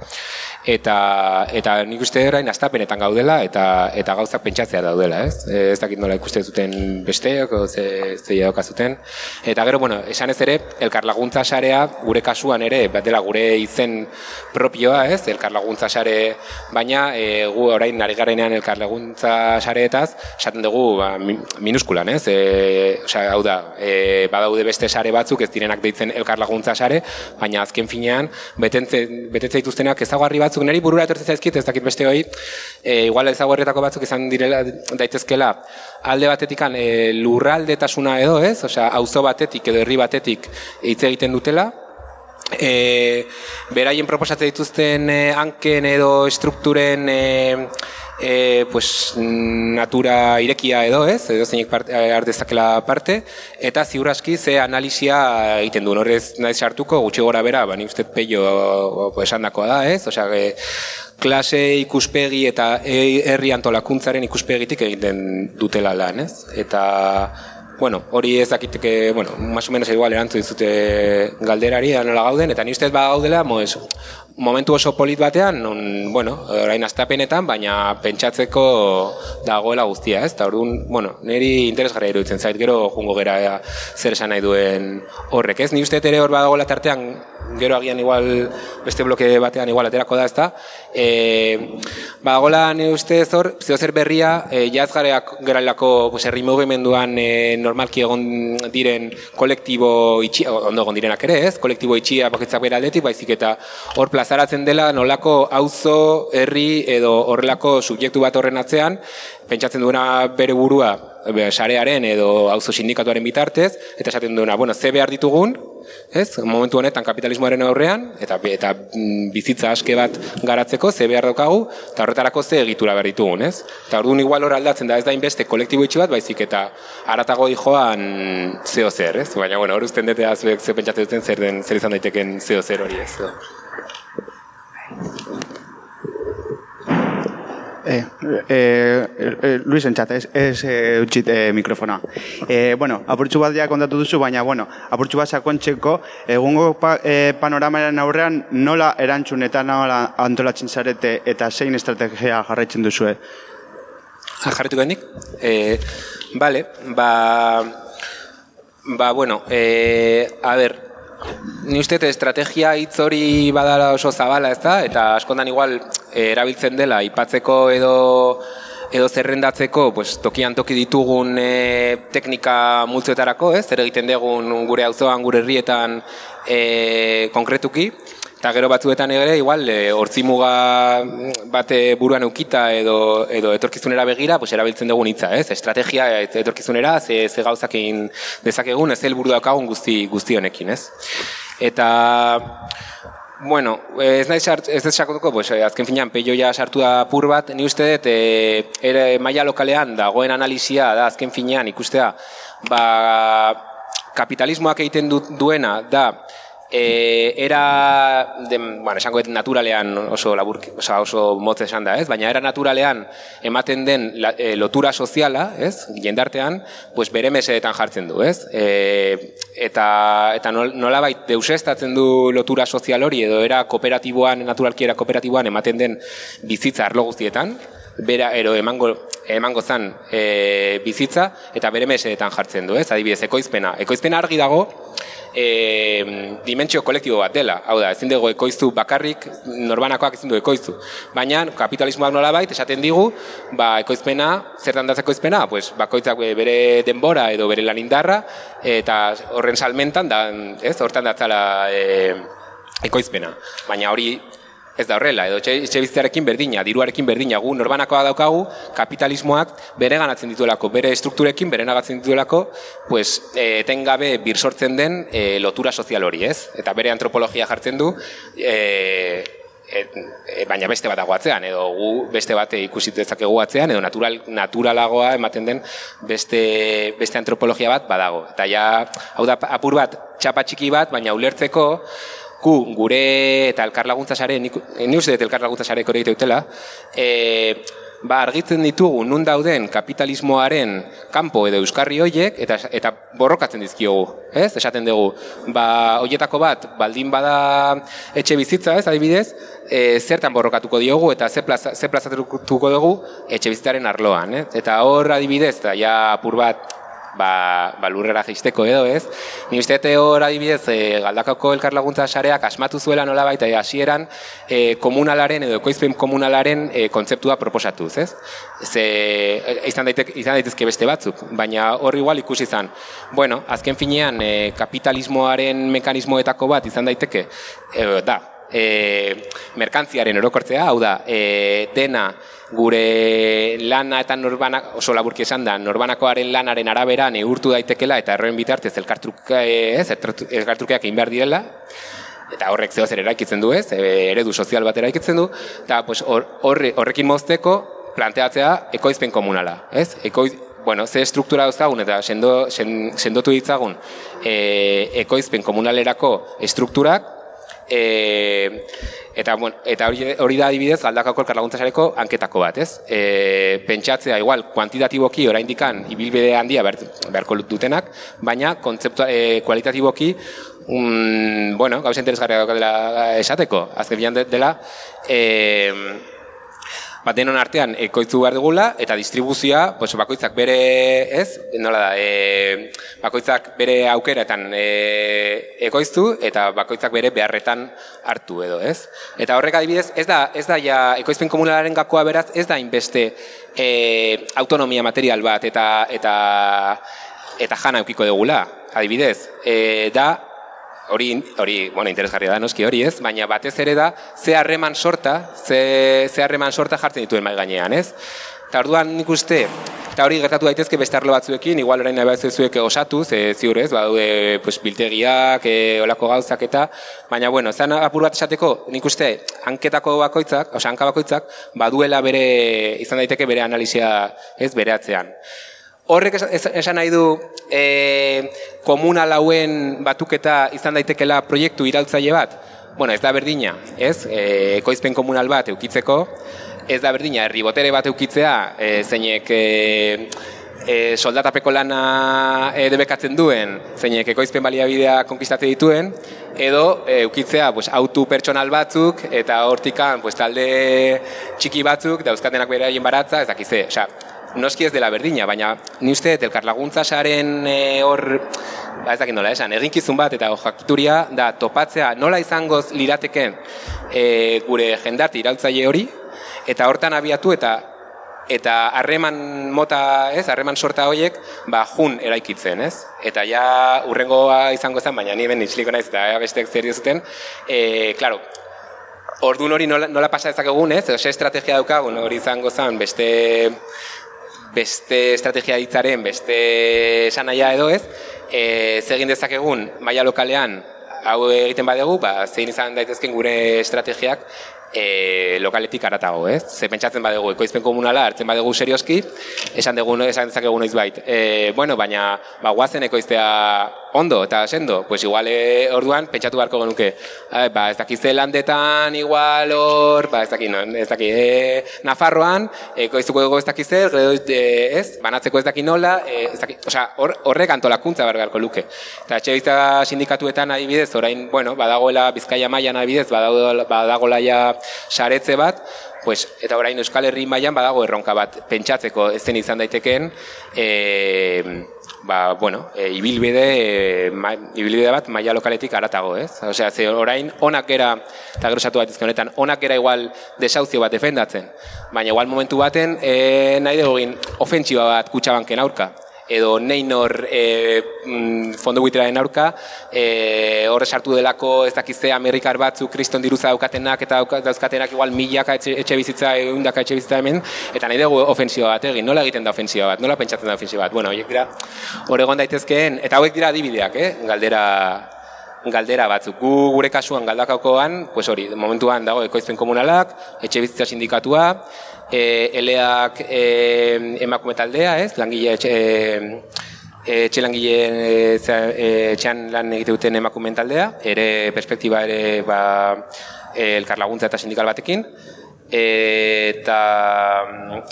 eta eta nik uste erain astapenetan gaudela eta eta gauzak pentsatzea daudela, ez? Ez dakit nola ikuste zuten besteok edo ze ze zuten. Eta gero bueno, esan ez ere elkar laguntza sarea gure kasuan ere bat dela gure izen propioa, ez? Elkar laguntza sare baina e, gu orain nari garenean elkar laguntza sareetaz esaten dugu ba, minuskulan, ez? E, osea, hau da, e, badaude beste sare batzuk ez direnak deitzen elkar laguntza sare, baina azken finean betentze betetze dituztenak ezagarri batzuk neri burura etortzen zaizkit, ez dakit beste hori, e, igual ezagorretako batzuk izan direla daitezkela alde batetikan e, lurraldetasuna edo, ez? Osea, auzo batetik edo herri batetik hitz egiten dutela, e, beraien proposatzen dituzten e, hanken edo strukturen e, e, pues, natura irekia edo ez, edo zeinik parte, ardezakela parte, eta ziur aski ze analizia egiten du, horrez nahi sartuko, gutxi gora bera, bani uste peio esan dakoa da ez, osea, e, klase ikuspegi eta e, herri antolakuntzaren ikuspegitik egiten dutela lan ez, eta Bueno, hori ez dakiteke, bueno, más o menos igual erantzun dizute galderari, nola gauden, eta ni ustez ba gaudela, mo, momentu oso polit batean, non, bueno, orain astapenetan, baina pentsatzeko dagoela guztia, ez? Eta orduan, bueno, niri interesgarria iruditzen zait, gero jungo gera ea, zer esan nahi duen horrek, ez? Ni uste ere hor badagoela tartean, gero agian igual, beste bloke batean igual aterako da, ezta? E, badagoela ni uste ez hor, zeo zer berria, e, jazgareak geralako, pues, herri mugimenduan e, normalki egon diren kolektibo itxi, ondo egon direnak ere, ez? Kolektibo itxia bakitzak bera aldetik, baizik eta hor plazaratzen dela nolako auzo herri edo horrelako subjektu bat horren atzean, pentsatzen duena bere burua sarearen edo auzo sindikatuaren bitartez, eta esaten duena, bueno, ze behar ditugun, ez? Momentu honetan kapitalismoaren aurrean, eta, eta mm, bizitza aske bat garatzeko, ze behar daukagu, eta horretarako ze egitura behar ditugun, ez? Eta orduan igual hor aldatzen da ez da inbeste kolektibo itxi bat, baizik eta aratago joan zeo zer, ez? Baina, bueno, hor usten dute azuek ze pentsatzen duten zer, den, zer izan daiteken zeo zer hori, ez? Eh, eh, eh, Luis entzat, ez, ez eh, utxit eh, mikrofona. Eh, bueno, apurtxu bat ja kontatu duzu, baina, bueno, apurtxu bat sakontxeko, egungo pa, eh, panoramaren aurrean nola erantzun eta nola antolatzen zarete eta zein estrategia jarraitzen duzue? Ah, jarretu gendik? Eh, vale, ba, ba, bueno, eh, a ber, ni uste estrategia hitz hori badala oso zabala, ez da? Eta askondan igual eh, erabiltzen dela ipatzeko edo edo zerrendatzeko pues, tokian toki ditugun e, teknika multzoetarako, ez? Zer egiten dugun gure auzoan, gure herrietan e, konkretuki. Eta gero batzuetan ere, igual, e, hortzimuga bate buruan eukita edo, edo etorkizunera begira, pues, erabiltzen dugun hitza, ez? Estrategia etorkizunera, ze, ze gauzakin dezakegun, ez helburu daukagun guzti, guzti honekin, ez? Eta, bueno, ez nahi sart, ez sakotuko, pues, eh, azken finean, peioia sartu da pur bat, ni uste dut, e, ere maila lokalean dagoen analizia da azken finean ikustea, ba, kapitalismoak egiten du, duena da, e, era de, bueno, esango naturalean oso labur, oso, oso motz esan da, ez? Baina era naturalean ematen den la, e, lotura soziala, ez? Jendartean, pues bere mesedetan jartzen du, ez? E, eta eta nolabait deusestatzen du lotura sozial hori edo era kooperatiboan, naturalki era kooperatiboan ematen den bizitza arlo guztietan, bera ero emango emango zan e, bizitza eta bere mesedetan jartzen du, ez? Adibidez, ekoizpena. Ekoizpena argi dago, e, dimentsio kolektibo bat dela. Hau da, ezin dugu ekoiztu bakarrik, norbanakoak ezin du ekoiztu. Baina, kapitalismoak nola bait, esaten digu, ba, ekoizpena, zertan datzeko ekoizpena, pues, bakoitzak bere denbora edo bere lanindarra, eta horren salmentan, da, ez, hortan datzala e, ekoizpena. Baina hori ez da horrela, edo etxe bizitzarekin berdina, diruarekin berdina, gu norbanakoa daukagu, kapitalismoak bere ganatzen dituelako, bere strukturekin bere nagatzen dituelako, pues, e, etengabe bir sortzen den e, lotura sozial hori, ez? Eta bere antropologia jartzen du, e, e, baina beste bat atzean, edo gu beste bat ikusi dezakegu atzean, edo natural, naturalagoa ematen den beste, beste antropologia bat badago. Eta ja, hau da, apur bat, txapa txiki bat, baina ulertzeko, gu gure eta elkar laguntza sare, ni uste dut elkar laguntza sare kore utela, e, ba, argitzen ditugu nun dauden kapitalismoaren kanpo edo euskarri hoiek eta eta borrokatzen dizkiogu, ez? Esaten dugu, ba, hoietako bat baldin bada etxe bizitza, ez? Adibidez, e, zertan borrokatuko diogu eta ze plaza ze plazatuko dugu etxe bizitzaren arloan, ez? Eta hor adibidez, da ja apur bat ba, ba lurrera jaisteko edo ez. Ni uste hor adibidez e, galdakako elkar laguntza sareak asmatu zuela nola baita e, hasieran e, komunalaren edo ekoizpen komunalaren e, kontzeptua proposatuz, ez? Ze, izan, daitek, izan daitezke beste batzuk, baina hor igual ikusi izan. Bueno, azken finean e, kapitalismoaren mekanismoetako bat izan daiteke, e, da, e, merkantziaren orokortzea, hau da, e, dena gure lana eta norbana, oso laburki esan da, norbanakoaren lanaren arabera neurtu daitekela eta erroen bitartez elkartruke, ez, elkartrukeak egin behar direla, eta horrek zeo zer eraikitzen du ez, e, eredu sozial bat eraikitzen du, eta pues, horrekin mozteko planteatzea ekoizpen komunala, ez? Ekoiz, bueno, ze struktura dauzkagun eta sendo, sendotu ditzagun e, ekoizpen komunalerako estrukturak, e, eta, bueno, eta hori, hori da adibidez galdakako elkarlaguntza sareko anketako bat, ez? E, pentsatzea, igual, kuantitatiboki oraindikan ibilbide handia beharko dutenak, baina kontzeptu, e, kualitatiboki mm, bueno, gauza interesgarria dela esateko, azken bilan de- dela, e, bat denon artean ekoitzu behar dugula, eta distribuzioa, pues, bakoitzak bere, ez, nola da, e, bakoitzak bere aukeretan e, ekoiztu, eta bakoitzak bere beharretan hartu edo, ez? Eta horrek adibidez, ez da, ez da ja, ekoizpen komunalaren gakoa beraz, ez da inbeste e, autonomia material bat, eta, eta, eta jana eukiko dugula, adibidez, e, da, hori, hori, bueno, interesgarria da, noski hori ez, baina batez ere da, ze harreman sorta, ze, ze harreman sorta jartzen dituen mai gainean, ez? Eta orduan nik uste, eta hori gertatu daitezke beste arlo batzuekin, igual orain nahi zuek osatu, ze ziur ez, badaude pues, biltegiak, e, olako gauzak eta, baina bueno, zan apur bat esateko, nik uste, hanketako bakoitzak, osea, hanka bakoitzak, baduela bere, izan daiteke bere analizia, ez, bere atzean. Horrek esan- nahi du e, komunal hauen batuketa izan daitekela proiektu irautzaile bat? Bueno, ez da berdina, ez? E, ekoizpen komunal bat eukitzeko, ez da berdina, herri botere bat eukitzea, e, zeinek e, e, soldatapeko lana e, debekatzen duen, zeinek ekoizpen baliabidea konkistatzen dituen, edo e, eukitzea pues, autu pertsonal batzuk, eta hortikan pues, talde txiki batzuk, dauzkatenak bere haien baratza, ez dakize, osea, noski ez dela berdina, baina ni uste dut elkarlaguntza saren e, hor, ba ez dakit nola esan, eginkizun bat eta jakituria da topatzea nola izango lirateke e, gure jendarte irautzaile hori, eta hortan abiatu eta eta harreman mota, ez, harreman sorta horiek, ba, jun eraikitzen, ez? Eta ja urrengoa izango zen, baina ni ben itxliko naiz eta ea besteak zer zuten, e, claro, Ordun hori nola, nola pasa dezakegun, ez? Ze estrategia daukagun hori izango zen beste beste estrategia hitzaren, beste esanaia edo ez, e, ze egin dezakegun maila lokalean hau egiten badegu, ba, zein izan daitezken gure estrategiak e, lokaletik aratago, ez? Ze pentsatzen badegu ekoizpen komunala hartzen badegu serioski, esan dugu esan dezakegu noiz bait. E, bueno, baina ba guazen ekoiztea ondo eta sendo, pues igual e, orduan pentsatu beharko genuke. Eh, ba, ez dakiz Zelandetan igual hor, ba, ez dakit, no, ez dakit, e, Nafarroan ekoiztuko dugu ez dakiz zer, e, ez, banatzeko ez dakit nola, e, ez dakit, osea, hor, horrek antolakuntza behar beharko luke. Eta etxe bizitza sindikatuetan adibidez, orain, bueno, badagoela Bizkaia mailan adibidez, badago, badagoela ja saretze bat, pues, eta orain Euskal Herri mailan badago erronka bat pentsatzeko ez zen izan daitekeen, e, ba, bueno, e, ibilbide, e, ma, ibilbide bat maila lokaletik aratago, ez? Osea, ze orain onak era, eta grosatu bat izke honetan, onak era igual desauzio bat defendatzen, baina igual momentu baten e, nahi dugu ofentsiba bat kutsabanken aurka edo Neinor e, mm, fondo buitraren aurka, e, horre sartu delako ez dakize Amerikar batzu kriston diruza daukatenak eta dauzkatenak igual milaka etxe, etxe bizitza, eundaka etxe bizitza hemen, eta nahi dugu ofensiba bat egin, nola egiten da ofensiba bat, nola pentsatzen da ofensiba bat, bueno, horiek dira, hor egon daitezkeen, eta hauek dira adibideak, eh? galdera, galdera batzuk. Gu gure kasuan galdakakoan, pues hori, momentuan dago ekoizpen komunalak, etxe bizitza sindikatua, e, eleak e, emakume taldea, ez? Langile etxe, e, etxe langileen e, zea- e, etxean lan egite duten emakumeen taldea, ere perspektiba ere ba, elkarlaguntza eta sindikal batekin, eta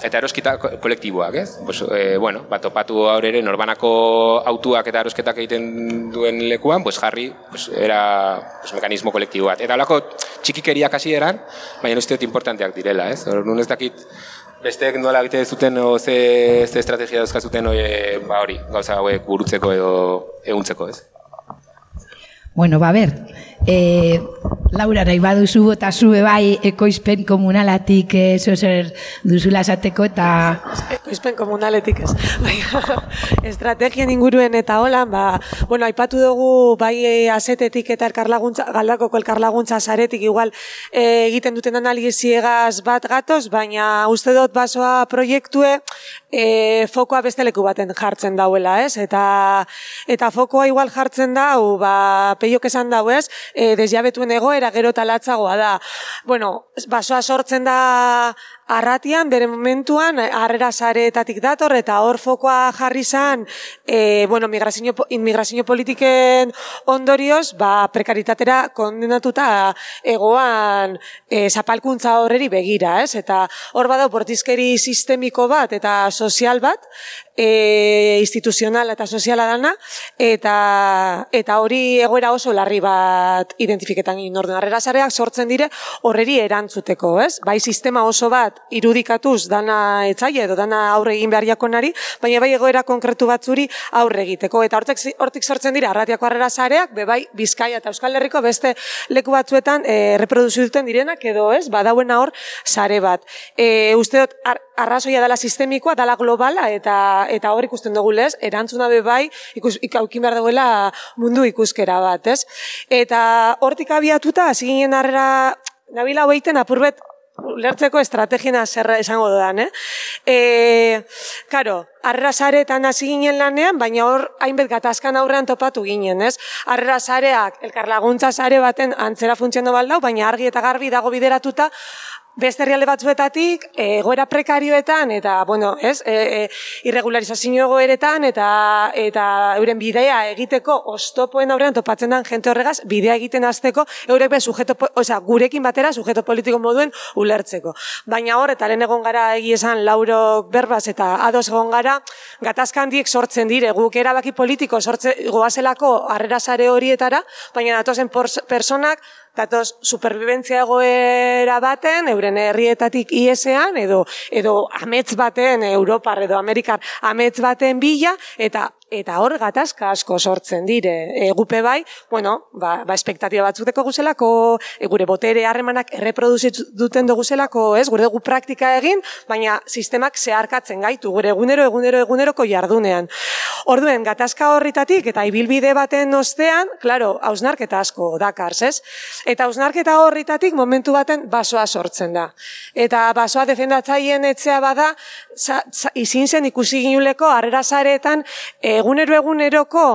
eta eroskita ko- kolektiboak, ez? Pues, e, bueno, bat topatu gaur ere norbanako autuak eta erosketak egiten duen lekuan, pues jarri, pues era pues, mekanismo kolektibo bat. Eta holako txikikeriak hasi eran, baina uste dut importanteak direla, ez? Orduan ez dakit besteek nola egite zuten o ze, ze estrategia dauzkazuten oie, ba hori, gauza hauek burutzeko edo eguntzeko, ez? Bueno, ba, ber, e, Laura, nahi baduzu eta zue bai ekoizpen komunalatik e, zer duzula esateko eta... Ekoizpen komunaletik ez. Bai, estrategien inguruen eta holan, ba, bueno, aipatu dugu bai eh, asetetik eta elkarlaguntza, galdakoko elkarlaguntza saretik igual eh, egiten duten analiziegaz bat gatoz, baina uste dut basoa proiektue e, fokoa beste leku baten jartzen dauela, ez? Eta, eta fokoa igual jartzen dau, ba, peiok esan dau, ez? E, desjabetuen egoera gero eta latzagoa da. Bueno, basoa sortzen da arratian, bere momentuan, harrera sareetatik dator, eta hor fokoa jarri zan, e, bueno, migrazio, inmigrazio politiken ondorioz, ba, prekaritatera kondenatuta egoan e, zapalkuntza horreri begira, ez? Eta hor bada, bortizkeri sistemiko bat eta sozial bat, e, instituzional eta soziala dana, eta, eta hori egoera oso larri bat identifiketan egin orden. Arrera zareak sortzen dire horreri erantzuteko, ez? Bai sistema oso bat irudikatuz dana etzaile edo dana aurre egin behar jakonari, baina bai egoera konkretu batzuri aurre egiteko. Eta hortik, hortik sortzen dira arratiako arrera zareak, be bai Bizkaia eta Euskal Herriko beste leku batzuetan e, reproduzi duten direnak edo, ez? Badauen hor sare bat. E, uste dut, arrazoia dela sistemikoa, dela globala, eta eta hor ikusten dugu lez, erantzuna be bai, ikus, ikaukin behar duela mundu ikuskera bat, ez? Eta hortik abiatuta, hasi ginen arrera, nabila hoeiten apurbet, lertzeko estrategina zerra esango dudan, eh? E, karo, arrera zaretan hasi ginen lanean, baina hor hainbet gatazkan aurrean topatu ginen, ez? Arrera zareak, elkarlaguntza zare baten antzera funtziono baldau, baina argi eta garbi dago bideratuta, beste herrialde batzuetatik egoera prekarioetan eta bueno, ez? E, e, irregularizazio egoeretan eta eta euren bidea egiteko ostopoen aurrean topatzen den jente horregaz bidea egiten hasteko eurek be sujeto, osea, gurekin batera sujeto politiko moduen ulertzeko. Baina hor eta lehen egon gara egi esan Lauro Berbas eta Ados egon gara gatazka handiek sortzen dire guk erabaki politiko sortze goazelako harrera sare horietara, baina datozen personak datoz superviventzia egoera baten, euren herrietatik iesean, edo, edo amets baten, Europar edo Amerikar amets baten bila, eta eta hor gatazka asko sortzen dire. E, gupe bai, bueno, ba, ba espektatiba batzuteko guzelako, e, gure botere harremanak erreproduzit duten dugu zelako, ez, gure dugu praktika egin, baina sistemak zeharkatzen gaitu, gure egunero, egunero, eguneroko jardunean. Orduen, gatazka horritatik eta ibilbide baten ostean, klaro, hausnarketa asko dakars, ez? Eta hausnarketa horritatik momentu baten basoa sortzen da. Eta basoa defendatzaien etzea bada, izin zen ikusi ginuleko, harrera zaretan, egunero eguneroko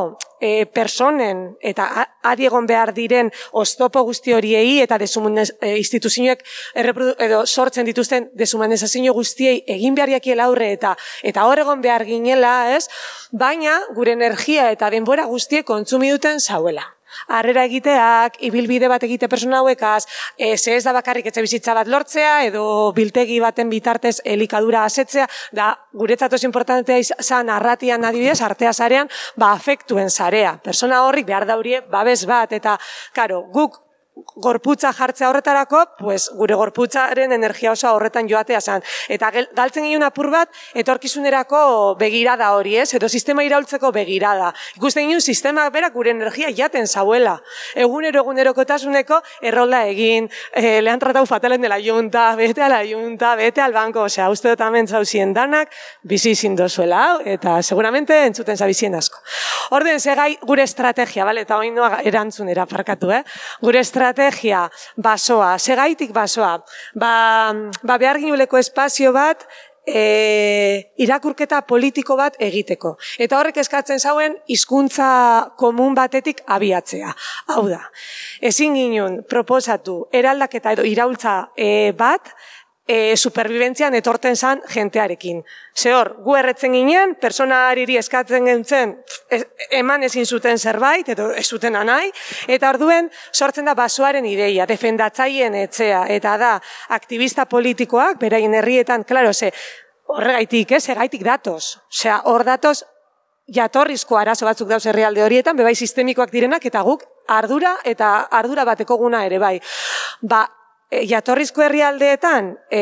e, personen eta adiegon behar diren oztopo guzti horiei eta desumunez, e, instituzioek edo sortzen dituzten desumanezazio guztiei egin beharriak aurre eta eta hor egon behar ginela, ez? Baina gure energia eta denbora guztiek kontsumi duten zauela harrera egiteak, ibilbide bat egite persona hauekaz, e, ze ez da bakarrik etxe bizitza bat lortzea, edo biltegi baten bitartez elikadura asetzea, da guretzat oso importantea izan arratian adibidez, artea zarean, ba afektuen zarea. Persona horrik behar daurie babes bat, eta karo, guk gorputza jartzea horretarako, pues, gure gorputzaren energia oso horretan joatea zan. Eta galtzen ginen apur bat, etorkizunerako begirada hori, ez? Edo sistema iraultzeko begirada. Ikusten ginen sistema berak gure energia jaten zauela. Egunero egunero kotasuneko errola egin, e, lehan tratau fatalen dela junta, bete ala junta, bete al banko, osea, uste dut amen zauzien danak, bizi izin dozuela, eta seguramente entzuten zabizien asko. Orden, segai gure estrategia, bale, eta hori noa erantzunera parkatu, eh? Gure estrategia estrategia basoa, segaitik basoa, ba, ba behar ginuleko espazio bat, e, irakurketa politiko bat egiteko. Eta horrek eskatzen zauen hizkuntza komun batetik abiatzea. Hau da, ezin ginun proposatu eraldaketa edo iraultza e, bat, e, superviventzian etorten zan jentearekin. Ze hor, gu erretzen ginen, persona hariri eskatzen gentzen, eman ezin zuten zerbait, edo ez zuten anai, eta orduen sortzen da basoaren ideia, defendatzaien etzea, eta da, aktivista politikoak, beraien herrietan, klaro, ze, horregaitik, ez, egaitik datoz. Osea, hor datoz, jatorrizko arazo batzuk dauz herrialde horietan, bebai sistemikoak direnak, eta guk ardura eta ardura bateko guna ere bai. Ba, e, jatorrizko herrialdeetan e,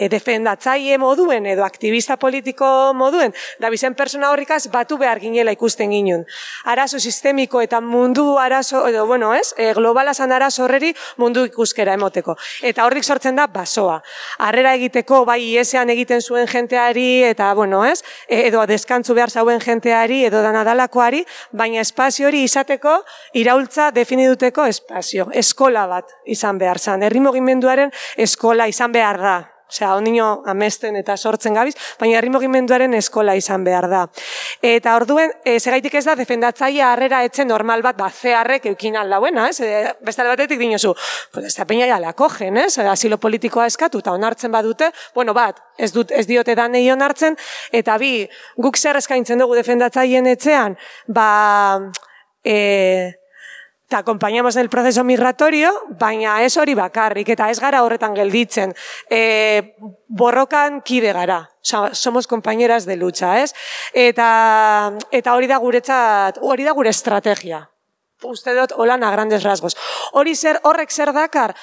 e, defendatzaile moduen edo aktivista politiko moduen, da bizen persona horrikaz batu behar ginela ikusten ginen. Arazo sistemiko eta mundu arazo, edo, bueno, ez, e, globalazan arazo horreri mundu ikuskera emoteko. Eta horrik sortzen da basoa. Harrera egiteko, bai iesean egiten zuen jenteari, eta, bueno, ez, e, edo deskantzu behar zauen jenteari, edo danadalakoari, baina espazio hori izateko, iraultza definiduteko espazio, eskola bat izan behar zan, herri mugimenduaren eskola izan behar da. osea, ondino amesten eta sortzen gabiz, baina herri mugimenduaren eskola izan behar da. Eta orduen, e, segaitik ez da, defendatzaia harrera etzen normal bat, ba, zeharrek eukin aldauena, ez? E, bestale batetik dinozu, pues ez da peina ja lakogen, ez? Asilo politikoa eskatu, eta onartzen badute, bueno, bat, ez, dut, ez diote da nahi onartzen, eta bi, guk zer eskaintzen dugu defendatzaien etxean, ba, e, te acompañamos en el proceso migratorio, baina ez hori bakarrik, eta ez gara horretan gelditzen. E, borrokan kide gara, Osa, somos compañeras de lucha, ez? Eta, eta hori da guretzat, hori da gure estrategia. Uste dut, holan a grandes rasgos. Hori zer, horrek zer dakar,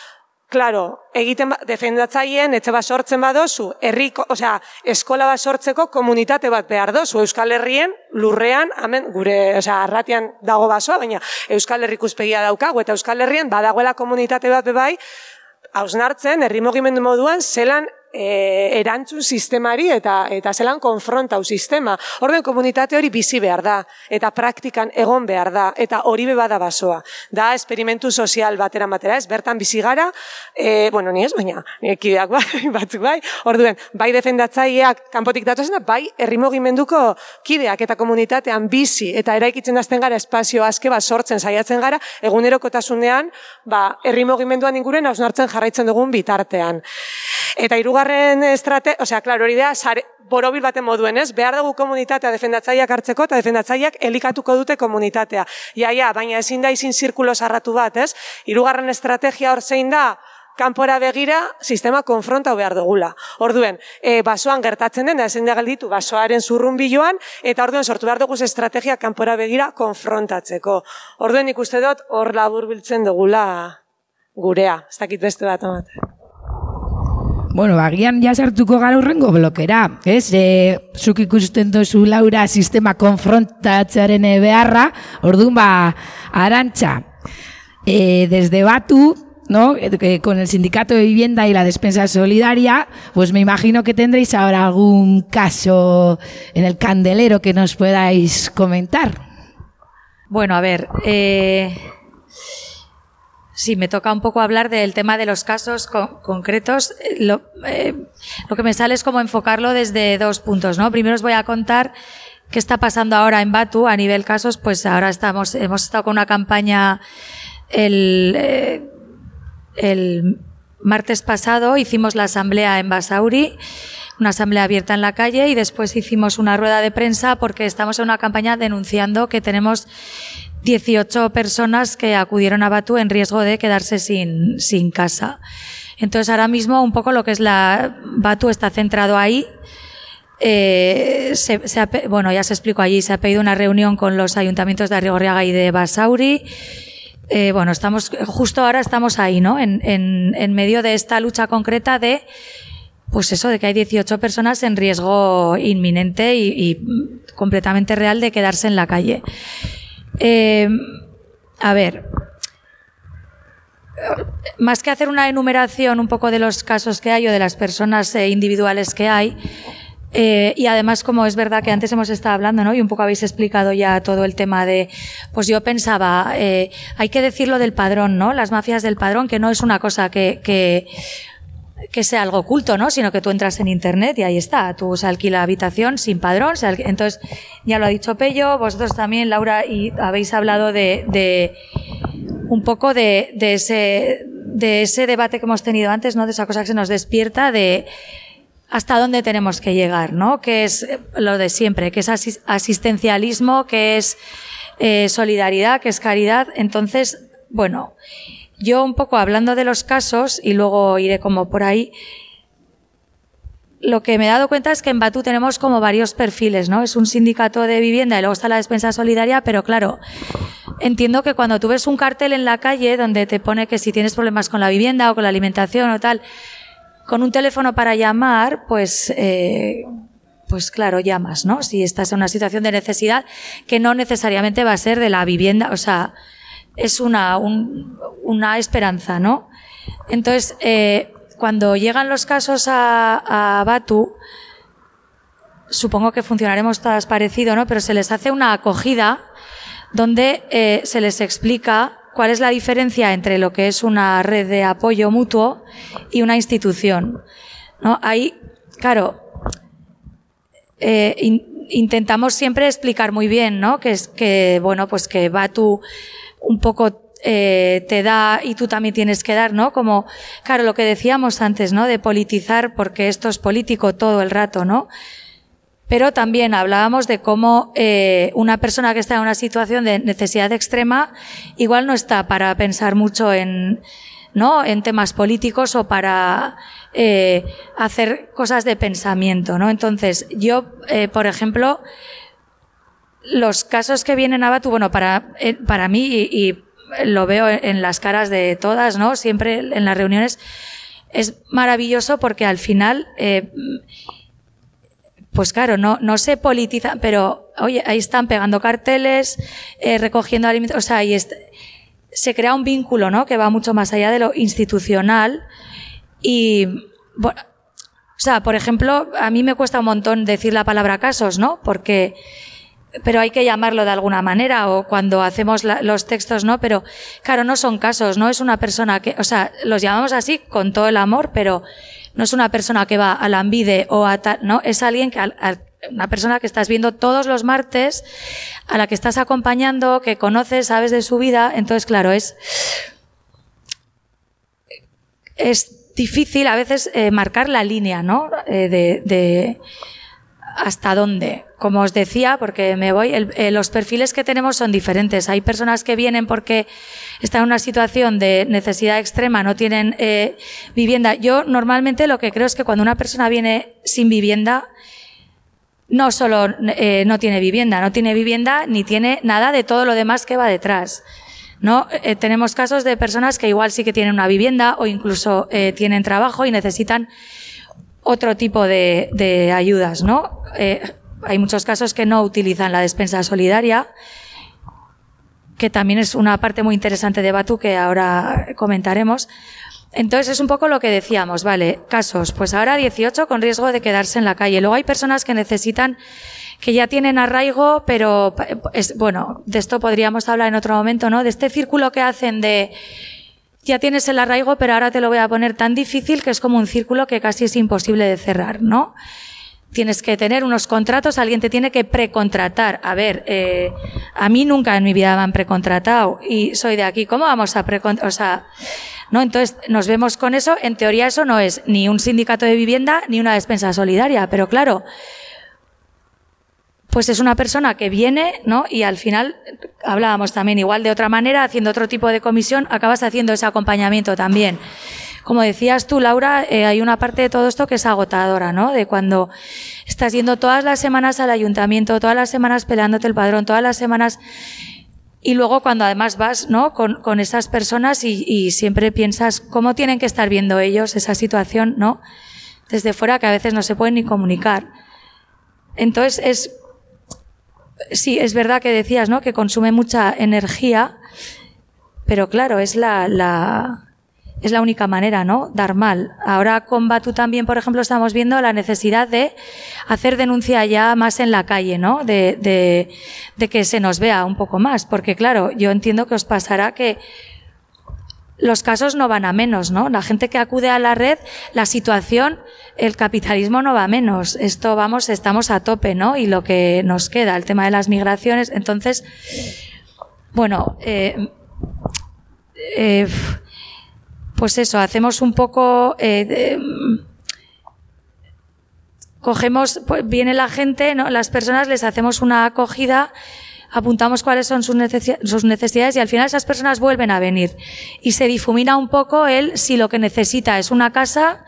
Claro, egiten ba, defendatzaien etxe bat sortzen badozu, herriko, osea, eskola bat sortzeko komunitate bat behar dozu. Euskal Herrien lurrean, hemen gure, osea, arratian dago basoa, baina Euskal Herrikuspegia daukagu eta Euskal Herrien badagoela komunitate bat bebai, hausnartzen, herri mogimendu moduan, zelan e, erantzun sistemari eta eta zelan konfrontau sistema. Orden komunitate hori bizi behar da eta praktikan egon behar da eta hori be bada basoa. Da esperimentu sozial batera matera, ez bertan bizi gara, e, bueno, ni ez baina, ekideak bai, batzuk bai. Orduen, bai defendatzaileak kanpotik datosena, bai herri mugimenduko kideak eta komunitatean bizi eta eraikitzen hasten gara espazio aske bat sortzen saiatzen gara egunerokotasunean, ba herri mugimenduan inguren hausnartzen jarraitzen dugun bitartean. Eta hirugarren estrate, osea, claro, hori da sare, borobil baten moduen, ez? Behar dugu komunitatea defendatzaileak hartzeko eta defendatzaileak elikatuko dute komunitatea. Ja, ja, baina ezin da izin zirkulo sarratu bat, ez? Hirugarren estrategia hor zein da, kanpora begira, sistema konfronta behar dugula. Orduen, e, basoan gertatzen den, da ezin da galditu, basoaren zurrun biloan, eta orduen sortu behar dugu estrategia kanpora begira konfrontatzeko. Orduen ikuste dut, hor labur biltzen dugula gurea. Ez dakit beste bat, amate. Bueno, bagian ja sartuko gara urrengo blokera, ez? E, zuk ikusten dozu Laura sistema konfrontatzearen beharra, orduan ba, arantxa, e, desde Batu, ¿no? E, con el sindicato de vivienda y la despensa solidaria, pues me imagino que tendréis ahora algún caso en el candelero que nos podáis comentar. Bueno, a ver, eh, Sí, me toca un poco hablar del tema de los casos concretos. Lo, eh, lo, que me sale es como enfocarlo desde dos puntos, ¿no? Primero os voy a contar qué está pasando ahora en Batu a nivel casos. Pues ahora estamos, hemos estado con una campaña el, eh, el martes pasado, hicimos la asamblea en Basauri, una asamblea abierta en la calle y después hicimos una rueda de prensa porque estamos en una campaña denunciando que tenemos 18 personas que acudieron a Batu en riesgo de quedarse sin, sin casa. Entonces ahora mismo un poco lo que es la Batu está centrado ahí. Eh, se, bueno, ya se explicó allí, se ha pedido una reunión con los ayuntamientos de Arrigorriaga y de Basauri. Eh, bueno, estamos, justo ahora estamos ahí, ¿no? En, en, en medio de esta lucha concreta de, pues eso, de que hay 18 personas en riesgo inminente y, y completamente real de quedarse en la calle. Eh, a ver, más que hacer una enumeración un poco de los casos que hay o de las personas eh, individuales que hay, eh, y además, como es verdad que antes hemos estado hablando, ¿no? Y un poco habéis explicado ya todo el tema de, pues yo pensaba, hay que decirlo del padrón, ¿no? Las mafias del padrón, que no es una cosa que que sea algo oculto, ¿no? Sino que tú entras en internet y ahí está. Tú se alquila habitación sin padrón. entonces, ya lo ha dicho Pello, vosotros también, Laura, y habéis hablado de, de un poco de, de, ese, de ese debate que hemos tenido antes, ¿no? De esa cosa que se nos despierta de hasta dónde tenemos que llegar, ¿no? Que es lo de siempre, que es asistencialismo, que es eh, solidaridad, que es caridad. Entonces, bueno, yo un poco hablando de los casos, y luego iré como por ahí, lo que me he dado cuenta es que en Batu tenemos como varios perfiles, ¿no? Es un sindicato de vivienda y luego está la despensa solidaria, pero claro, entiendo que cuando tú ves un cartel en la calle donde te pone que si tienes problemas con la vivienda o con la alimentación o tal, con un teléfono para llamar, pues, eh, pues claro, llamas, ¿no? Si estás en una situación de necesidad que no necesariamente va a ser de la vivienda, o sea, es una, una esperanza, ¿no? Entonces, eh, cuando llegan los casos a, Batu, supongo que funcionaremos todas parecido, ¿no? Pero se les hace una acogida donde eh, se les explica cuál es la diferencia entre lo que es una red de apoyo mutuo y una institución. ¿no? Ahí, claro, eh, in- intentamos siempre explicar muy bien, ¿no? Que es que, bueno, pues que va tú un poco eh, te da y tú también tienes que dar, ¿no? Como, claro, lo que decíamos antes, ¿no? De politizar, porque esto es político todo el rato, ¿no? Pero también hablábamos de cómo eh, una persona que está en una situación de necesidad extrema igual no está para pensar mucho en, ¿no? en temas políticos o para eh, hacer cosas de pensamiento. ¿no? Entonces, yo, eh, por ejemplo, los casos que vienen a Batu, bueno, para, eh, para mí, y, lo veo en, las caras de todas, ¿no? Siempre en las reuniones, es maravilloso porque al final, eh, pues claro, no, no se politiza, pero oye, ahí están pegando carteles, eh, recogiendo alimentos, o sea, ahí se crea un vínculo, ¿no? Que va mucho más allá de lo institucional y, bueno, o sea, por ejemplo, a mí me cuesta un montón decir la palabra casos, ¿no? Porque, pero hay que llamarlo de alguna manera o cuando hacemos los textos, ¿no? Pero, claro, no son casos, no es una persona que, o sea, los llamamos así con todo el amor, pero no es una persona que va a la Ambide o a tal, ¿no? Es alguien que, una persona que estás viendo todos los martes, a la que estás acompañando, que conoces, sabes de su vida, entonces, claro, es, es difícil a veces eh, marcar la línea, ¿no? Eh, de, de hasta dónde. Como os decía, porque me voy, el- eh, los perfiles que tenemos son diferentes. Hay personas que vienen porque están en una situación de necesidad extrema, no tienen eh, vivienda. Yo normalmente lo que creo es que cuando una persona viene sin vivienda, no solo eh, no tiene vivienda, no tiene vivienda ni tiene nada de todo lo demás que va detrás. ¿no? Eh, tenemos casos de personas que igual sí que tienen una vivienda o incluso eh, tienen trabajo y necesitan otro tipo de, de ayudas, ¿no? Eh, hay muchos casos que no utilizan la despensa solidaria, que también es una parte muy interesante de Batu que ahora comentaremos. Entonces es un poco lo que decíamos, vale, casos, pues ahora 18 con riesgo de quedarse en la calle. Luego hay personas que necesitan, que ya tienen arraigo, pero es, bueno, de esto podríamos hablar en otro momento, ¿no? De este círculo que hacen de, ya tienes el arraigo, pero ahora te lo voy a poner tan difícil que es como un círculo que casi es imposible de cerrar, ¿no? Tienes que tener unos contratos, alguien te tiene que precontratar. A ver, eh, a mí nunca en mi vida me han precontratado y soy de aquí. ¿Cómo vamos a precontratar? O sea, ¿no? Entonces nos vemos con eso. En teoría eso no es ni un sindicato de vivienda ni una despensa solidaria, pero claro, pues es una persona que viene, ¿no? Y al final hablábamos también igual de otra manera, haciendo otro tipo de comisión, acabas haciendo ese acompañamiento también. Como decías tú, Laura, eh, hay una parte de todo esto que es agotadora, ¿no? De cuando estás yendo todas las semanas al ayuntamiento, todas las semanas peleándote el padrón, todas las semanas y luego cuando además vas, ¿no? Con, con esas personas y, y siempre piensas cómo tienen que estar viendo ellos esa situación, ¿no? Desde fuera que a veces no se pueden ni comunicar. Entonces es, sí, es verdad que decías, ¿no? Que consume mucha energía, pero claro, es la, la, es la única manera, ¿no? Dar mal. Ahora con Batu también, por ejemplo, estamos viendo la necesidad de hacer denuncia ya más en la calle, ¿no? De, de, de que se nos vea un poco más. Porque claro, yo entiendo que os pasará que los casos no van a menos, ¿no? La gente que acude a la red, la situación, el capitalismo no va a menos. Esto, vamos, estamos a tope, ¿no? Y lo que nos queda, el tema de las migraciones. Entonces, bueno, eh, eh, pues eso, hacemos un poco, eh, cogemos, pues viene la gente, ¿no? las personas les hacemos una acogida, apuntamos cuáles son sus, necesi sus necesidades y al final esas personas vuelven a venir. Y se difumina un poco el si lo que necesita es una casa,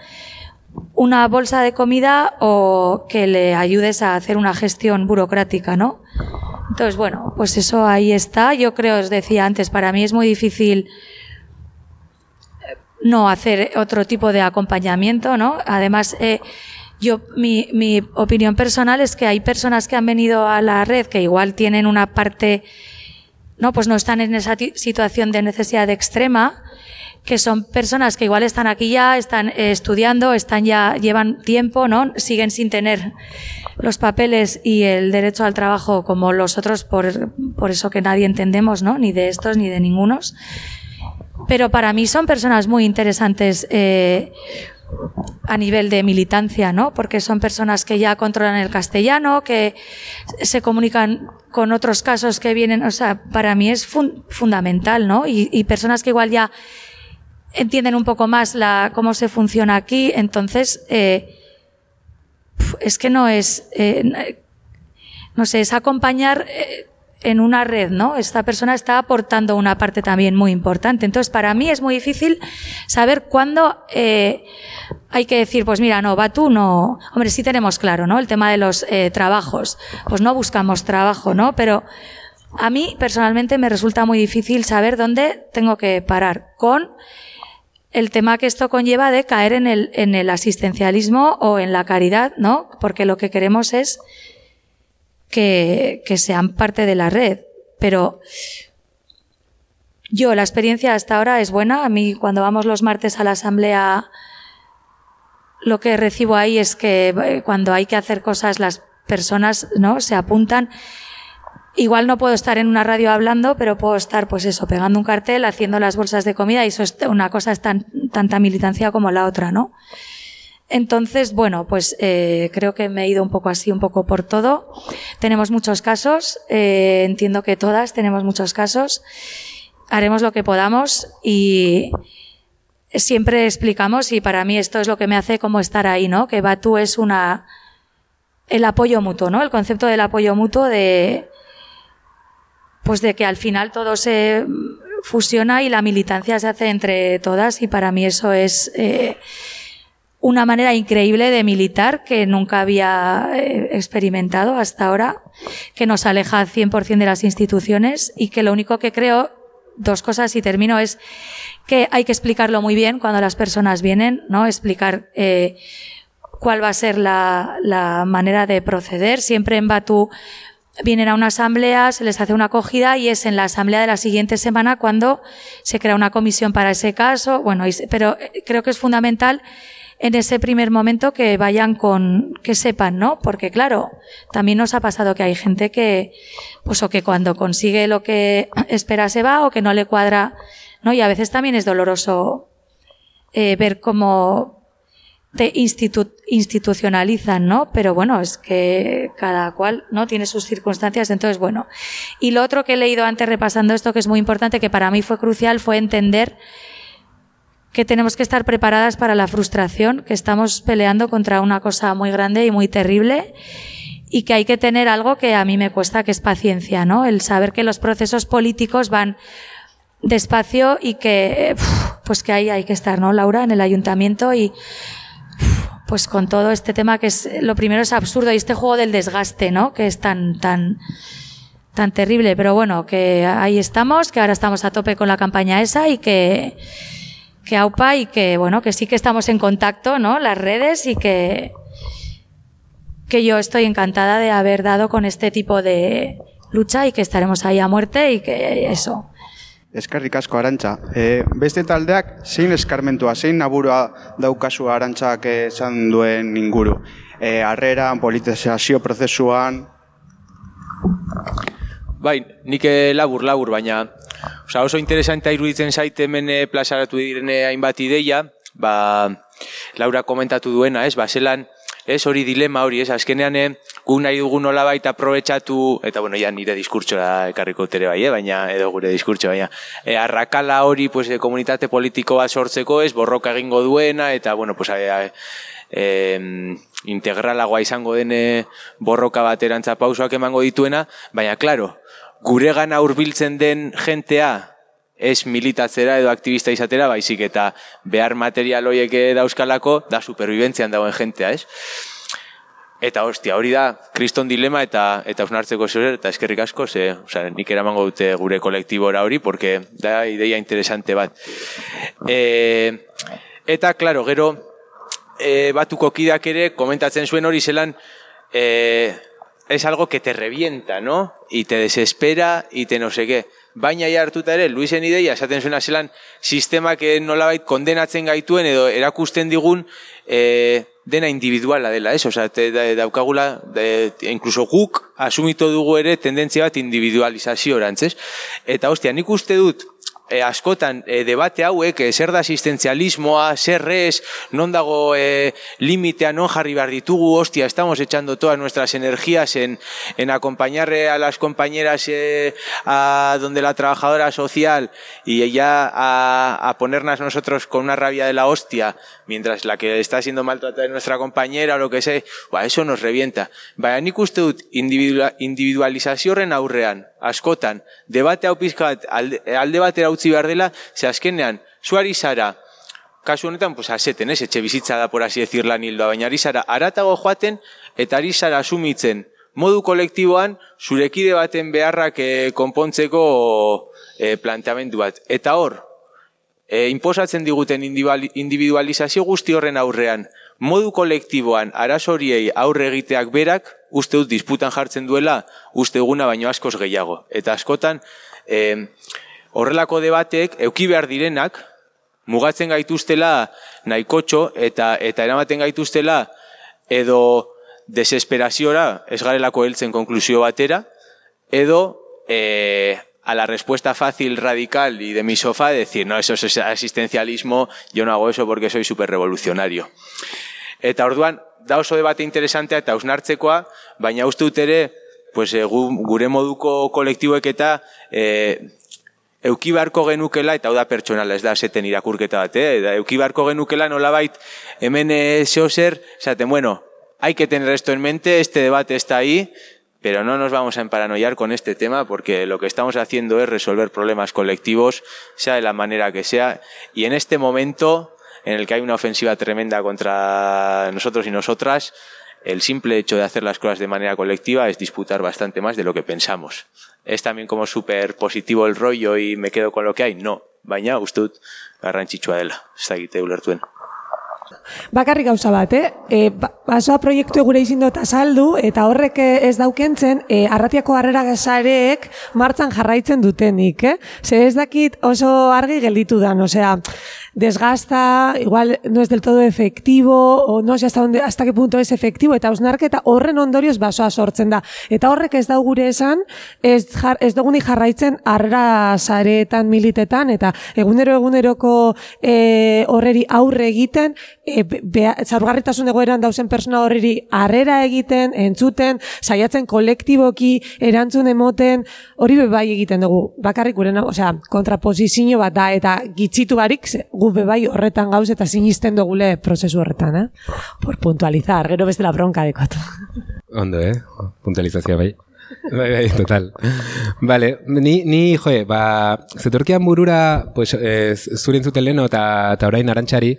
una bolsa de comida o que le ayudes a hacer una gestión burocrática, ¿no? Entonces, bueno, pues eso ahí está. Yo creo, os decía antes, para mí es muy difícil no hacer otro tipo de acompañamiento, ¿no? Además, eh, yo, mi, opinión personal es que hay personas que han venido a la red que igual tienen una parte, no, pues no están en esa situación de necesidad extrema, que son personas que igual están aquí ya, están eh, estudiando, están ya, llevan tiempo, ¿no? Siguen sin tener los papeles y el derecho al trabajo como los otros, por, por eso que nadie entendemos, ¿no? Ni de estos ni de ningunos. Pero para mí son personas muy interesantes, eh, a nivel de militancia, ¿no? Porque son personas que ya controlan el castellano, que se comunican con otros casos que vienen, o sea, para mí es fundamental, ¿no? Y, personas que igual ya entienden un poco más cómo se funciona aquí, entonces, eh, es que no es, eh, no sé, es acompañar eh, en una red, ¿no? Esta persona está aportando una parte también muy importante. Entonces, para mí es muy difícil saber cuándo eh, hay que decir, pues mira, no, va tú, no. Hombre, sí tenemos claro, ¿no? El tema de los eh, trabajos. Pues no buscamos trabajo, ¿no? Pero a mí personalmente me resulta muy difícil saber dónde tengo que parar con el tema que esto conlleva de caer en el, en el asistencialismo o en la caridad, ¿no? Porque lo que queremos es que, sean parte de la red. Pero yo, la experiencia hasta ahora es buena. A mí, cuando vamos los martes a la asamblea, lo que recibo ahí es que eh, cuando hay que hacer cosas, las personas, ¿no? Se apuntan. Igual no puedo estar en una radio hablando, pero puedo estar, pues eso, pegando un cartel, haciendo las bolsas de comida, y eso es una cosa es tan, tanta militancia como la otra, ¿no? Entonces, bueno, pues eh, creo que me he ido un poco así, un poco por todo. Tenemos muchos casos, eh, entiendo que todas tenemos muchos casos. Haremos lo que podamos y siempre explicamos, y para mí esto es lo que me hace como estar ahí, ¿no? Que Batu es una, el apoyo mutuo, ¿no? El concepto del apoyo mutuo de, pues de que al final todo se fusiona y la militancia se hace entre todas y para mí eso es, eh, una manera increíble de militar que nunca había eh, experimentado hasta ahora, que nos aleja 100% de las instituciones y que lo único que creo, dos cosas y termino, es que hay que explicarlo muy bien cuando las personas vienen, ¿no? Explicar eh, cuál va a ser la, la manera de proceder. Siempre en Batu vienen a una asamblea, se les hace una acogida y es en la asamblea de la siguiente semana cuando se crea una comisión para ese caso. Bueno, pero eh, creo que es fundamental en ese primer momento que vayan con, que sepan, ¿no? Porque claro, también nos ha pasado que hay gente que, pues o que cuando consigue lo que espera se va o que no le cuadra, ¿no? Y a veces también es doloroso eh, ver cómo te institucionalizan, ¿no? Pero bueno, es que cada cual, ¿no? Tiene sus circunstancias, entonces bueno. Y lo otro que he leído antes repasando esto, que es muy importante, que para mí fue crucial, fue entender que tenemos que estar preparadas para la frustración, que estamos peleando contra una cosa muy grande y muy terrible y que hay que tener algo que a mí me cuesta, que es paciencia, ¿no? El saber que los procesos políticos van despacio y que, pues que ahí hay que estar, ¿no, Laura? En el ayuntamiento y, pues con todo este tema que es, lo primero es absurdo y este juego del desgaste, ¿no? Que es tan, tan, tan terrible, pero bueno, que ahí estamos, que ahora estamos a tope con la campaña esa y que, que AUPA y que, bueno, que sí que estamos en contacto, ¿no? Las redes y que, que yo estoy encantada de haber dado con este tipo de lucha y que estaremos ahí a muerte y que eso. Eskerrik asko arantza. E, beste taldeak, zein eskarmentua, zein naburua daukazu arantzak esan duen inguru? E, arreran, politizazio prozesuan? Bai, nik labur, labur, baina Osa, oso interesantea iruditzen zaite hemen eh, plazaratu direne hainbat ideia, ba, Laura komentatu duena, ez, ba, zelan, ez, hori dilema hori, ez, azkenean, eh, gu nahi dugu nola baita aprobetsatu, eta bueno, ja nire diskurtsoa ekarriko tere bai, eh, baina, edo gure diskurtso, baina, e, arrakala hori, pues, komunitate politiko bat sortzeko, ez, borroka egingo duena, eta, bueno, pues, e, e, integralagoa izango dene borroka bat erantza pausoak emango dituena, baina, klaro, gure gana hurbiltzen den jentea ez militatzera edo aktivista izatera, baizik eta behar material horiek dauzkalako, da superviventzian dagoen jentea, ez? Eta hostia, hori da, kriston dilema eta eta usnartzeko zure, eta eskerrik asko, ze, oza, nik eramango dute gure kolektibora hori, porque da ideia interesante bat. E, eta, claro, gero, e, batuko kidak ere, komentatzen zuen hori zelan, e, es algo que te revienta, ¿no? Y te desespera y te no sé qué. Baina ja hartuta ere, Luisen ideia, esaten zuena zelan, sistema que nolabait kondenatzen gaituen edo erakusten digun e, dena individuala dela, ez? Osa, te, daukagula, de, incluso guk asumito dugu ere tendentzia bat individualizazio orantz, ez? Eta, hostia, nik uste dut, e, askotan e, debate hauek, e, zer da asistenzialismoa, zer ez, non dago e, limitea, non jarri behar ditugu, hostia, estamos echando todas nuestras energías en, en acompañar a las compañeras e, a donde la trabajadora social y ya a, a ponernos nosotros con una rabia de la hostia, mientras la que está siendo maltratada es nuestra compañera o lo que sea, ba, eso nos revienta. Baina nik uste dut individualizazioaren aurrean, askotan, debate hau pizkat alde, alde batera utzi behar dela, ze azkenean, zuari zara, kasu honetan, pues, azeten, ez, etxe bizitza da, por así decir, lan hildoa, baina ari zara, aratago joaten, eta ari zara asumitzen, modu kolektiboan, zurekide baten beharrak eh, konpontzeko eh, planteamendu bat. Eta hor, eh, imposatzen diguten individualizazio guzti horren aurrean, modu kolektiboan arazoriei aurre egiteak berak, uste dut disputan jartzen duela, uste eguna baino askoz gehiago. Eta askotan, eh, horrelako debateek euki behar direnak mugatzen gaituztela nahikotxo eta eta eramaten gaituztela edo desesperaziora ez garelako heltzen konklusio batera edo e, a la respuesta fácil, radical y de mi sofá decir, no, eso es asistencialismo, yo no hago eso porque soy super revolucionario. Eta orduan, da oso debate interesantea eta ausnartzekoa, baina uste dut ere, pues, gure moduko kolektiboek eta e, eukibarko genukela, eta hau da pertsonala, ez da seten irakurketa bat, eh? eukibarko genukela nolabait hemen zeo zer, esaten, bueno, hay que tener esto en mente, este debate está ahí, pero no nos vamos a emparanoiar con este tema porque lo que estamos haciendo es resolver problemas colectivos, sea de la manera que sea, y en este momento en el que hay una ofensiva tremenda contra nosotros y nosotras, el simple hecho de hacer las cosas de manera colectiva es disputar bastante más de lo que pensamos. ¿Es también como súper positivo el rollo y me quedo con lo que hay? No. Baina, uste dut, garrantzitsua dela. Ez da egite ulertuen. Bakarrik gauza bat, eh? E, basoa proiektu gure izin dut azaldu, eta horrek ez daukentzen, e, arratiako harrera gazareek martzan jarraitzen dutenik, eh? Ze ez dakit oso argi gelditu dan, osea, desgasta, igual no es del todo efectivo, o no sé hasta, donde, hasta qué punto es efectivo, eta osnarketa horren ondorioz basoa sortzen da. Eta horrek ez da gure esan, ez, jar, ez duguni jarraitzen arrera zaretan militetan, eta egunero eguneroko e, horreri aurre egiten, e, zaurgarritasun egoeran dauzen persona horreri arrera egiten, entzuten, saiatzen kolektiboki erantzun emoten, hori bai egiten dugu, bakarrik gure, osea, kontraposizio bat da, eta gitzitu barik, gu bebai horretan gauz eta sinisten dugule prozesu horretan, eh? Por puntualizar, gero beste la bronka dekot. Ondo, eh? Puntualizazioa bai. Bai, bai, total. Vale, ni, ni joe, ba, zetorkian burura, pues, eh, zure entzuten leno eta, eta orain arantxari,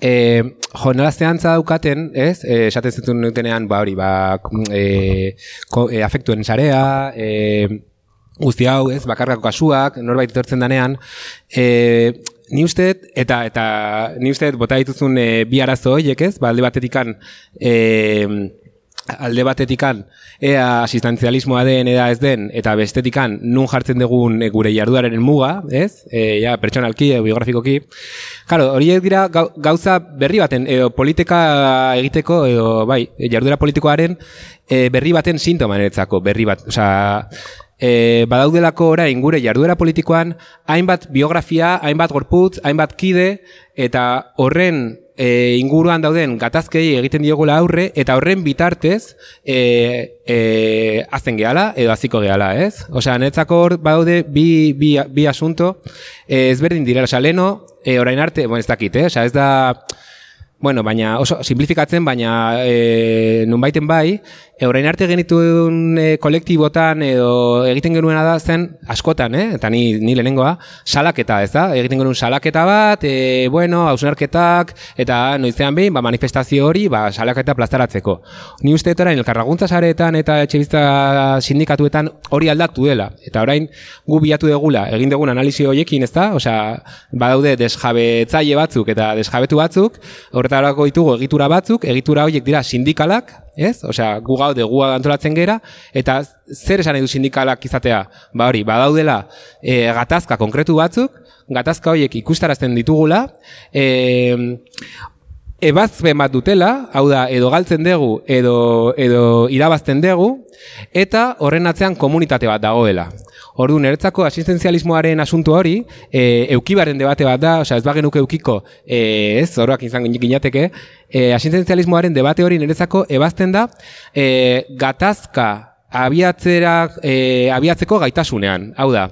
eh, jo, nola zehantza daukaten, ez, eh, esaten zentun nutenean, ba, hori, ba, eh, ko, eh, afektuen sarea, eh, guzti hau, ez, bakargako kasuak, norbait etortzen danean, eh, ni uste, eta, eta ni uste, bota dituzun e, bi arazo horiek ez, ba, alde batetikan, e, alde batetikan, ea asistenzialismoa den, eda ez den, eta bestetikan, nun jartzen dugun e, gure jarduaren muga, ez, e, ja, pertsonalki, e, biografikoki, Claro, horiek dira gauza berri baten, edo politika egiteko, edo bai, jarduera politikoaren e, berri baten sintoma niretzako, berri bat, osea, e, badaudelako orain gure jarduera politikoan hainbat biografia, hainbat gorputz, hainbat kide eta horren e, inguruan dauden gatazkei egiten diogula aurre eta horren bitartez e, e, azten gehala edo hasiko gehala, ez? Osea, netzako hor badaude bi, bi, bi asunto e, ezberdin direla, osea, leno e, orain arte, bueno, ez dakit, eh? Osea, ez da Bueno, baina oso simplifikatzen, baina e, nunbaiten bai, e, orain arte genituen e, kolektibotan edo egiten genuena da zen askotan, eh? eta ni, ni lehenengoa, salaketa, ez da? Egiten genuen salaketa bat, e, bueno, hausnarketak, eta noizean behin, ba, manifestazio hori, ba, salaketa plastaratzeko. Ni uste eta orain, elkarraguntza saretan eta etxebizta sindikatuetan hori aldatu dela. Eta orain, gu bilatu degula, egin dugun analizi horiekin, ez da? Osea, badaude desjabetzaile batzuk eta desjabetu batzuk, horretarako ditugu egitura batzuk, egitura horiek dira sindikalak, ez? Osea, gu gaude gu antolatzen gera, eta zer esan edu sindikalak izatea? Ba hori, badaudela e, gatazka konkretu batzuk, gatazka horiek ikustarazten ditugula, e, ebazpen bat dutela, hau da, edo galtzen dugu, edo, edo irabazten dugu, eta horren atzean komunitate bat dagoela. Ordu niretzako asistenzialismoaren asuntu hori, e, eukibaren debate bat da, osea ez bagenuke eukiko, e, ez, horrak izan ginateke, e, asistenzialismoaren debate hori niretzako ebazten da, e, gatazka abiatzera, e, abiatzeko gaitasunean, hau da,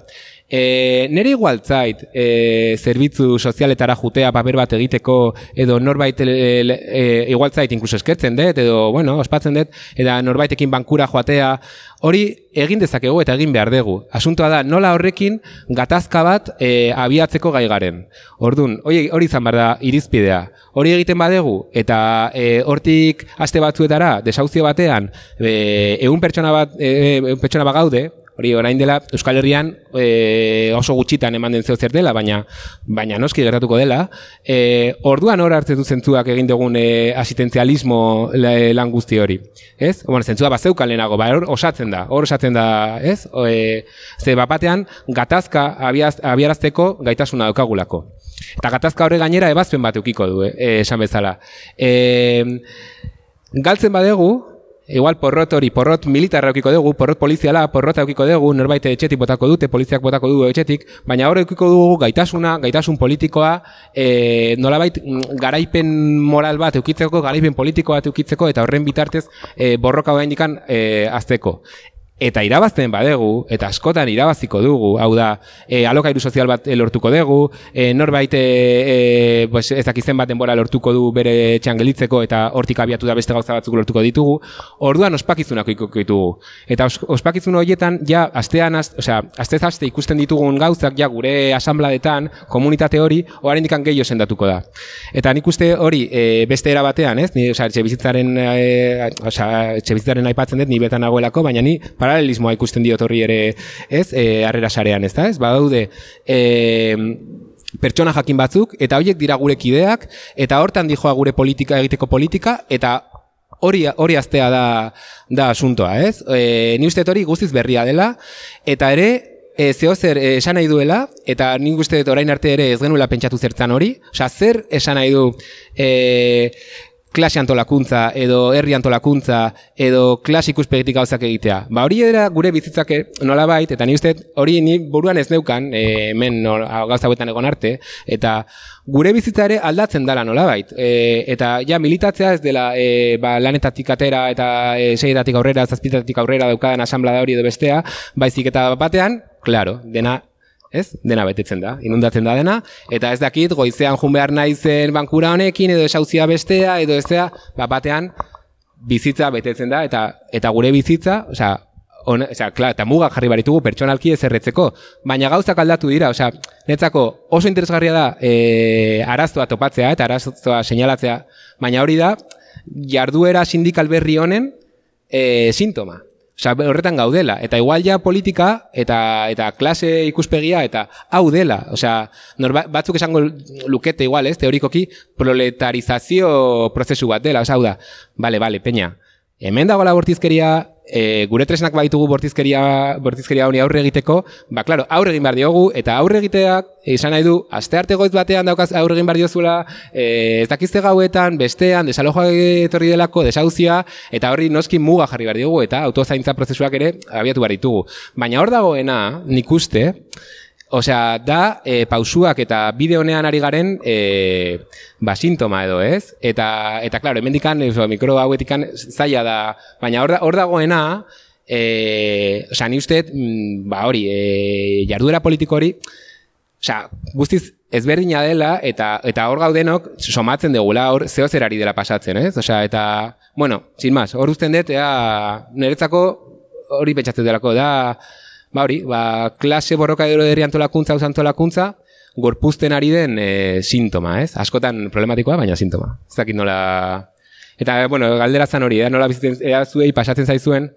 E, nere igual zait, e, zerbitzu sozialetara jutea paper bat egiteko, edo norbait e, e, igual zait inkluso eskertzen dut, edo, bueno, ospatzen dut, eta norbaitekin bankura joatea, hori egin dezakegu eta egin behar dugu. Asuntoa da, nola horrekin gatazka bat e, abiatzeko gai garen. Ordun, hori, hori izan behar da irizpidea. Hori egiten badegu, eta e, hortik aste batzuetara, desauzio batean, e, egun pertsona bat, e, pertsona bat gaude, hori orain dela Euskal Herrian e, oso gutxitan eman den zer dela, baina baina noski gertatuko dela. E, orduan hor hartzen du zentzuak egin dugun e, asistentzialismo lan guzti hori. Ez? Bueno, zentzua bat zeukan lehenago, ba, hor osatzen da, hor osatzen da, ez? O, e, ze bapatean gatazka abiaz, abiarazteko gaitasuna daukagulako. Eta gatazka horre gainera ebazpen bat eukiko du, esan bezala. E, galtzen badegu, Igual porrot hori, porrot militarra eukiko dugu, porrot poliziala, porrota eukiko dugu, norbait etxetik botako dute, poliziak botako dugu etxetik, baina hor eukiko dugu gaitasuna, gaitasun politikoa, e, nolabait mm, garaipen moral bat eukitzeko, garaipen politiko bat eukitzeko, eta horren bitartez e, borroka hogein dikan e, azteko eta irabazten badegu, eta askotan irabaziko dugu, hau da, e, alokairu sozial bat lortuko dugu, e, norbait e, pues, ez dakizen bat denbora lortuko du bere txangelitzeko, eta hortik abiatu da beste gauza batzuk lortuko ditugu, orduan ospakizunak ditugu. Eta os, ospakizun horietan, ja, astean, az, osea, astez aste ikusten ditugun gauzak, ja, gure asambladetan, komunitate hori, oaren dikan gehiago sendatuko da. Eta nik uste hori, e, beste era batean, ez? Ni, osea, etxe bizitzaren, e, osea, etxe bizitzaren aipatzen dut, ni betan nagoelako, baina ni, paralelismoa ikusten diot horri ere, ez? Eh, harrera sarean, ez da, ez? Badaude, eh, pertsona jakin batzuk eta horiek dira gure kideak eta hortan dijoa gure politika egiteko politika eta hori hori aztea da da asuntoa, ez? E, ni uste hori guztiz berria dela eta ere E, zeo zer esan nahi duela, eta nik uste dut orain arte ere ez genuela pentsatu zertzan hori, osea, zer esan nahi du e, klase antolakuntza edo herri antolakuntza edo klase ikuspegitik gauzak egitea. Ba hori era gure bizitzak nolabait eta ni uste hori ni buruan ez neukan e, hemen no, gauza egon arte eta gure bizitza ere aldatzen dela nolabait. E, eta ja militatzea ez dela e, ba, lanetatik atera eta e, seietatik aurrera, zazpitatik aurrera daukadan asamblea hori edo bestea, baizik eta batean, claro, dena ez? Dena betetzen da, inundatzen da dena, eta ez dakit, goizean jun behar naizen bankura honekin, edo esauzia bestea, edo ez da, ba, batean, bizitza betetzen da, eta eta gure bizitza, osea, on, osea, klar, eta muga jarri baritugu pertsonalki ez erretzeko, baina gauzak aldatu dira, osea, netzako oso interesgarria da e, arazoa topatzea, eta arazoa seinalatzea, baina hori da, jarduera sindikal berri honen e, sintoma. Osa, horretan gaudela, eta igual ja politika eta eta klase ikuspegia eta hau dela. Osea, batzuk esango lukete igual, ez, teorikoki, proletarizazio prozesu bat dela. Osea, hau da, bale, bale, peña, hemen dago bortizkeria, e, gure tresnak baitugu bortizkeria, bortizkeria honi aurre egiteko, ba, klaro, aurre egin behar diogu, eta aurre egiteak, izan nahi du, aste arte goiz batean daukaz aurre egin behar diozula, e, ez dakizte gauetan, bestean, desalojoa etorri delako, desauzia, eta horri noski muga jarri behar diogu, eta autozaintza prozesuak ere abiatu behar ditugu. Baina hor dagoena, nik uste, Osea, da, e, pausuak eta bide honean ari garen e, ba, sintoma edo, ez? Eta, eta klaro, hemen dikan, mikro hauetikan zaila da, baina hor, hor dagoena, e, osea, ni uste, mm, ba, hori, e, jarduera politiko hori, osea, guztiz ezberdina dela, eta eta hor gaudenok, somatzen degula, hor zeo zerari dela pasatzen, ez? Osea, eta, bueno, sin más, hor usten dut, ea, niretzako hori petxatzen delako, da, ba hori, ba, klase borroka edo derri antolakuntza, antolakuntza, gorpuzten ari den e, sintoma, ez? Askotan problematikoa, baina sintoma. Ez dakit nola... Eta, bueno, galdera zan hori, eh? nola bizitzen, ea zuei pasatzen zaizuen,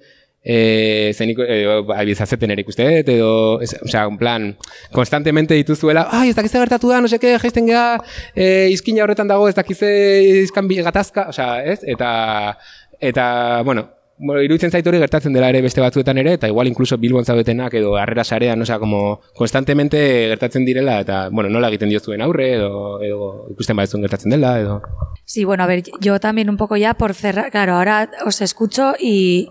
eh, zeniko, eh, aibizazeten ere ikuste, edo, es, o sea, un plan, konstantemente dituzuela, ai, ez dakize gertatu da, no seke, geisten geha, eh, izkina horretan dago, ez dakize izkan gatazka, o sea, ez? Eta, eta, bueno, bueno, iruditzen zaitu hori gertatzen dela ere beste batzuetan ere, eta igual incluso Bilbon zaudetenak edo harrera sarean, osea, como constantemente gertatzen direla, eta, bueno, nola egiten diozuen aurre, edo, edo ikusten batzuen gertatzen dela, edo... Sí, bueno, a ver, yo también un poco ya por cerrar, claro, ahora os escucho y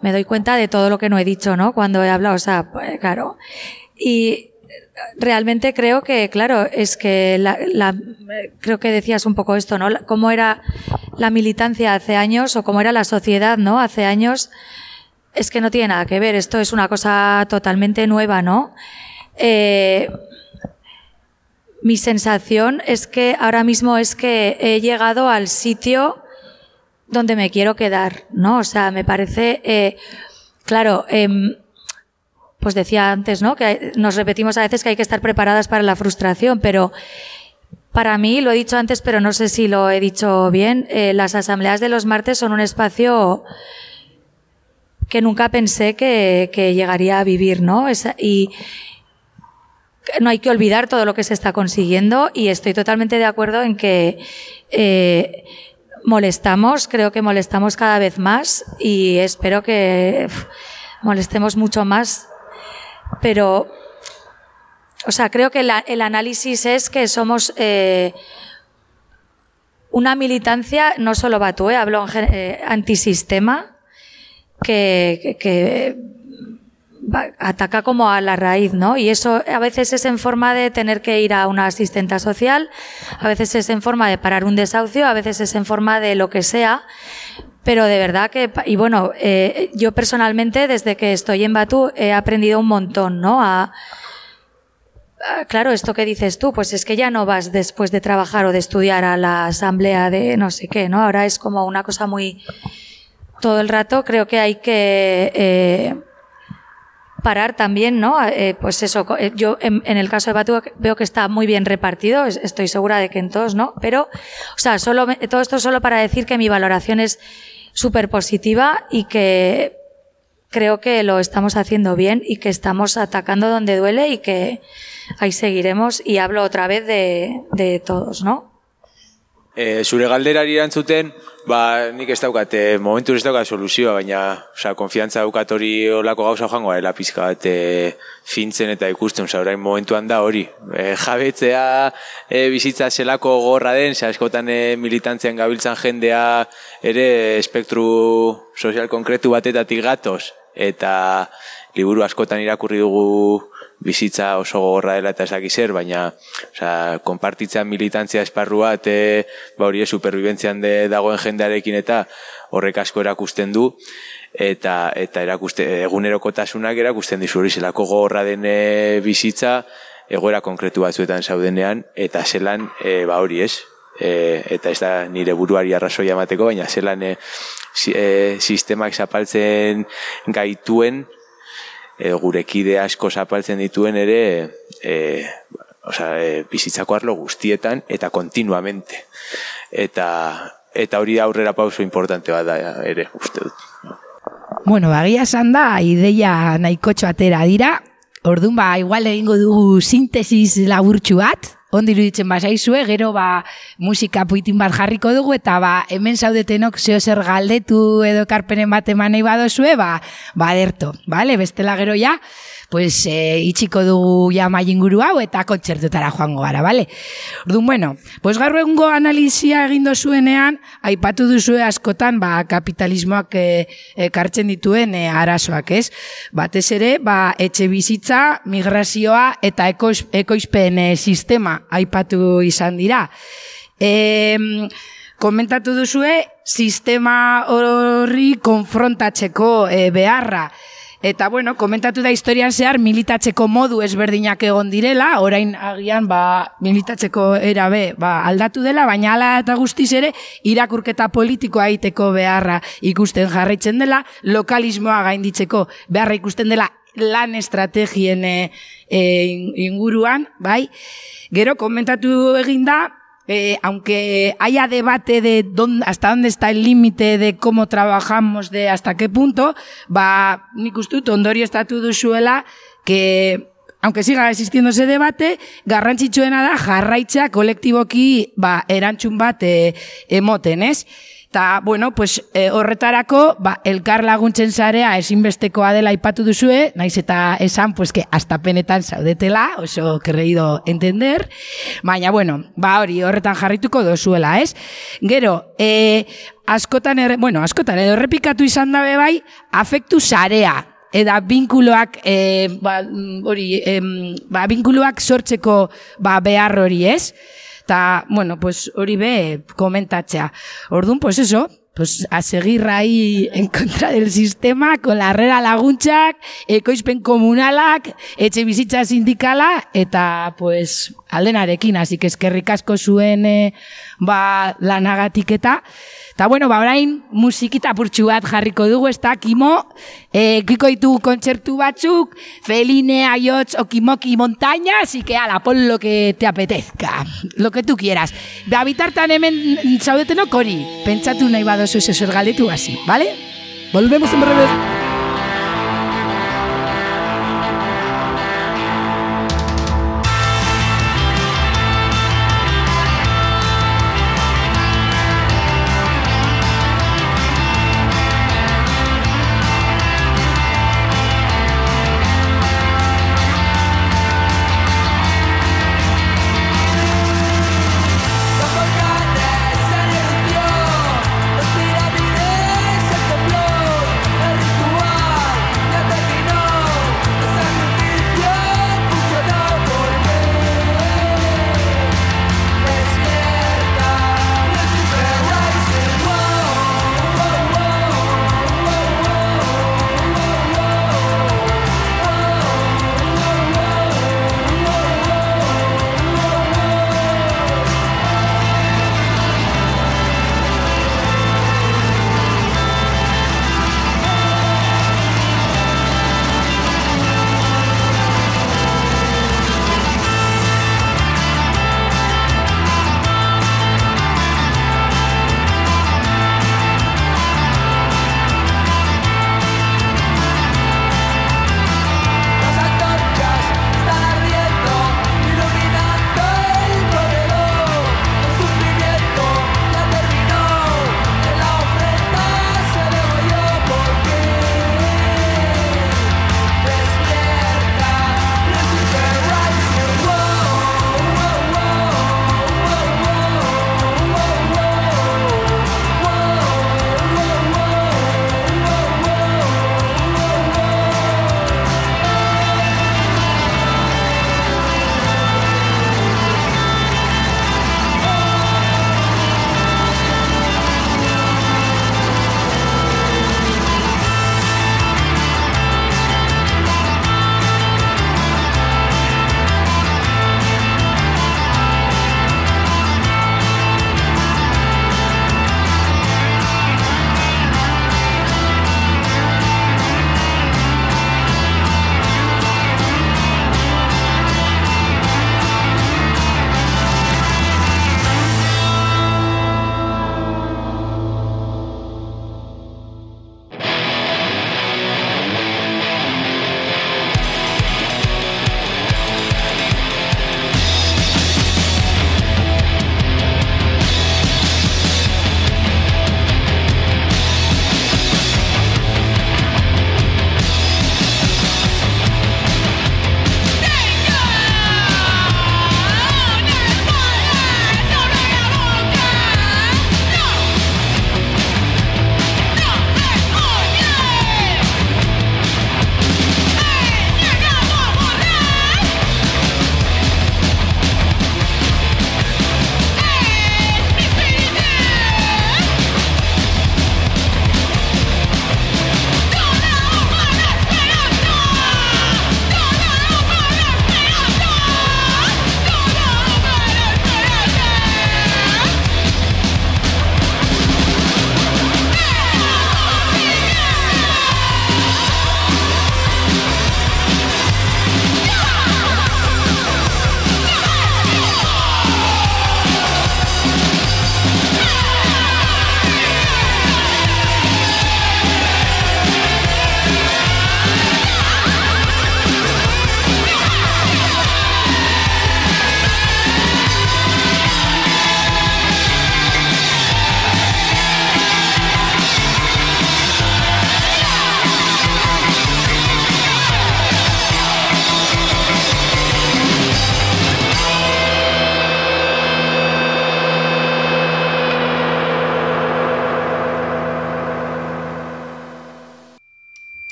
me doy cuenta de todo lo que no he dicho, ¿no? Cuando he hablado, o sea, pues, claro. Y realmente creo que, claro, es que la, la, creo que decías un poco esto, ¿no? Cómo era la militancia hace años o cómo era la sociedad, ¿no? Hace años, es que no tiene nada que ver. Esto es una cosa totalmente nueva, ¿no? Eh, mi sensación es que ahora mismo es que he llegado al sitio donde me quiero quedar, ¿no? O sea, me parece, eh, claro, eh, pues decía antes, ¿no? Que nos repetimos a veces que hay que estar preparadas para la frustración, pero para mí, lo he dicho antes, pero no sé si lo he dicho bien, eh, las asambleas de los martes son un espacio que nunca pensé que, que llegaría a vivir, ¿no? Y no hay que olvidar todo lo que se está consiguiendo y estoy totalmente de acuerdo en que eh, molestamos, creo que molestamos cada vez más y espero que molestemos mucho más pero, o sea, creo que la, el análisis es que somos eh, una militancia, no solo Batue, hablo eh, antisistema, que, que, que ataca como a la raíz, ¿no? Y eso a veces es en forma de tener que ir a una asistenta social, a veces es en forma de parar un desahucio, a veces es en forma de lo que sea, pero de verdad que, y bueno, eh, yo personalmente desde que estoy en Batú he aprendido un montón, ¿no? A, claro, esto que dices tú, pues es que ya no vas después de trabajar o de estudiar a la asamblea de no sé qué, ¿no? Ahora es como una cosa muy, todo el rato creo que hay que, eh, parar también, ¿no? Eh, pues eso, eh, yo en, el caso de Batu veo que está muy bien repartido, estoy segura de que en todos, ¿no? Pero, o sea, solo, todo esto solo para decir que mi valoración es súper positiva y que creo que lo estamos haciendo bien y que estamos atacando donde duele y que ahí seguiremos y hablo otra vez de, de todos, ¿no? E, zure galderari erantzuten, ba, nik ez daukat, e, momentu ez daukat soluzioa, baina, oza, konfiantza daukat hori olako gauza joango, ela pizka bat e, fintzen eta ikusten, oza, orain momentuan da hori. E, jabetzea e, bizitza zelako gorra den, ze askotan e, militantzean gabiltzan jendea ere espektru sozial konkretu batetatik gatoz, eta liburu askotan irakurri dugu bizitza oso gogorra dela eta esaki zer, baina osea, konpartitzea militantzia esparru bat ba hori superviventzian de, dagoen jendearekin eta horrek asko erakusten du eta eta erakuste egunerokotasunak erakusten dizu hori zelako gogorra den e, bizitza egoera konkretu batzuetan zaudenean eta zelan e, ba hori ez e, eta ez da nire buruari arrazoia emateko baina zelan e, si, e, sistemak zapaltzen gaituen e, gure kide asko zapaltzen dituen ere e, osea, e, bizitzako arlo guztietan eta kontinuamente. Eta, eta hori aurrera pauso importante bat da ere, uste dut. Bueno, bagia esan da, ideia nahikotxo atera dira, Orduan ba, igual egingo dugu sintesis laburtxu bat, ondo iruditzen bazaizue, gero ba, musika puitin bat jarriko dugu, eta ba, hemen zaudetenok zeo zer galdetu edo karpenen bat eman nahi badozue, ba, ba, derto, vale? bestela gero ja, pues e, itxiko dugu ja inguru hau eta kontzertutara joango gara, bale? Orduan, bueno, pues gaur egungo analizia egin zuenean, aipatu duzue askotan, ba, kapitalismoak e, ekartzen dituen e, arazoak, ez? Batez ere, ba, etxe bizitza, migrazioa eta ekoiz, ekoizpen e, sistema aipatu izan dira. E, komentatu duzue, sistema horri konfrontatzeko e, beharra, Eta bueno, komentatu da historian zehar militatzeko modu ezberdinak egon direla, orain agian ba, militatzeko erabe ba, aldatu dela, baina ala eta guztiz ere irakurketa politikoa egiteko beharra ikusten jarraitzen dela, lokalismoa gainditzeko beharra ikusten dela lan estrategien e, e, inguruan, bai? Gero komentatu eginda, eh, aunque haya debate de dónde, hasta dónde está el límite de cómo trabajamos, de hasta qué punto, ba, nik ustut, ondorio estatu duzuela, que aunque siga existiendo ese debate, garrantzitsuena da jarraitza kolektiboki ba, erantzun bat e, emoten, ez? Ta, bueno, pues, e, horretarako, ba, elkar laguntzen zarea ezinbestekoa dela aipatu duzue, naiz eta esan, pues, que astapenetan zaudetela, oso kerreido entender, baina, bueno, ba, hori, horretan jarrituko dozuela, ez? Gero, e, askotan, erre, bueno, askotan, edo errepikatu izan dabe bai, afektu zarea, eta binkuloak e, ba, hori em, ba, binkuloak sortzeko ba, behar hori ez eta bueno pues hori be komentatzea. Orduan pues eso pues a seguir ahí en contra del sistema con la herrera laguntzak ekoizpen komunalak etxe bizitza sindikala eta pues aldenarekin. Así que eskerrik asko zuen eh, ba lanagatik eta Ta bueno, ba orain musikita apurtxu bat jarriko dugu, ez da, Kimo, e, kiko ditu kontzertu batzuk, Feline, Ayotz, Okimoki, Montaña, así que ala, pon lo que te apetezca, lo que tú quieras. Da bitartan hemen zaudetenok hori, pentsatu nahi badozu ez galdetu hasi, ¿vale? Volvemos en breve.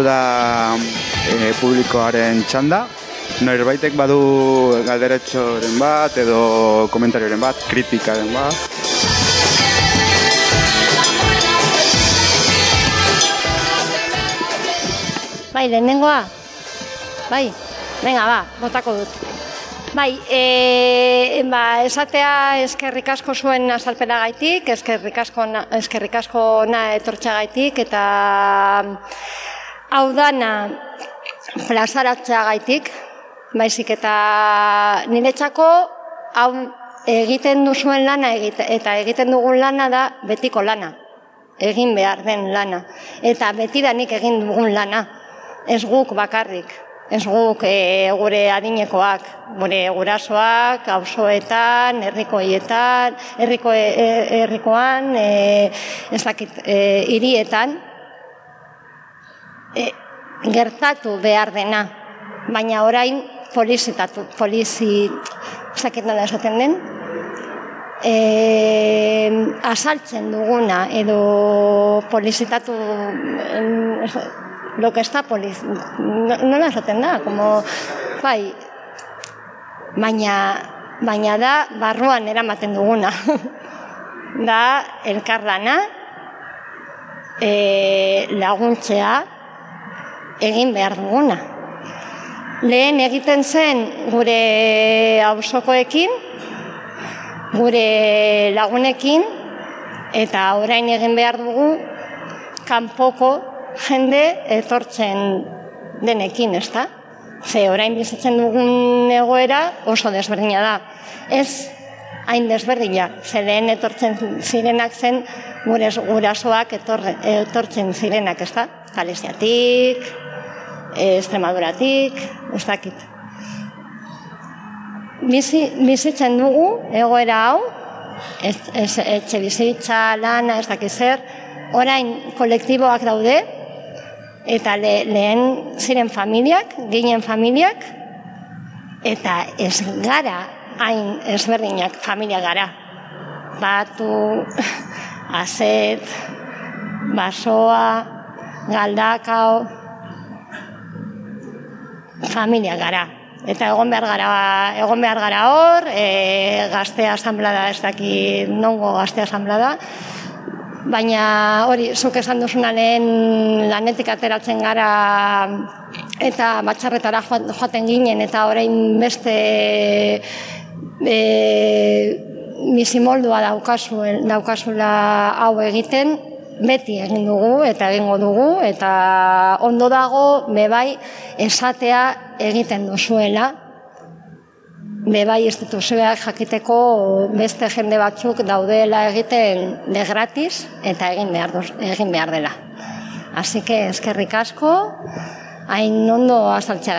Heldu da e, publikoaren txanda. Norbaitek badu galderetxoren bat edo komentarioren bat, kritikaren bat. Bai, lehenengoa? Bai, venga, ba, botako dut. Bai, e, ba, esatea eskerrik asko zuen azalpena gaitik, eskerrik asko, na, eskerrik asko na etortxa gaitik, eta hau dana plazaratzea gaitik, baizik eta niretzako hau egiten duzuen lana egite, eta egiten dugun lana da betiko lana, egin behar den lana, eta betidanik egin dugun lana, ez guk bakarrik, ez guk e, gure adinekoak, gure gurasoak, auzoetan, herrikoietan, herriko e, herrikoan, e, ez dakit, e, hirietan e, gertatu behar dena, baina orain polizitatu, polizi, nola esaten den, e, asaltzen duguna edo polizitatu em, lo que está poliz... No, nola esaten da, como, bai, baina, baina da barruan eramaten duguna. da elkarlana, e, laguntzea, egin behar duguna. Lehen egiten zen gure auzokoekin, gure lagunekin, eta orain egin behar dugu kanpoko jende etortzen denekin, ezta? Ze orain bizitzen dugun egoera oso desberdina da. Ez hain desberdina, ze lehen etortzen zirenak zen gure gurasoak etorre, etortzen zirenak, ezta? Galesiatik, Extremaduratik, ez dakit. Bizi, bizitzen dugu egoera hau, ez, ez, etxe bizitza, lana, ez dakit zer, orain kolektiboak daude, eta le, lehen ziren familiak, ginen familiak, eta ez gara hain ezberdinak familia gara. Batu, azet, basoa, galdakao, familia gara. Eta egon behar gara, egon behar gara hor, e, gazte asamblada ez daki nongo gazte asamblada, baina hori, zuk esan duzuna lehen lanetik ateratzen gara eta batxarretara joaten ginen eta orain beste e, misimoldua daukazu, daukazula hau egiten, beti egin dugu eta egingo dugu eta ondo dago bebai esatea egiten duzuela bebai instituzioak jakiteko beste jende batzuk daudela egiten de gratis eta egin behar, duz, egin behar dela. Así que eskerrik asko, hain ondo azaltzea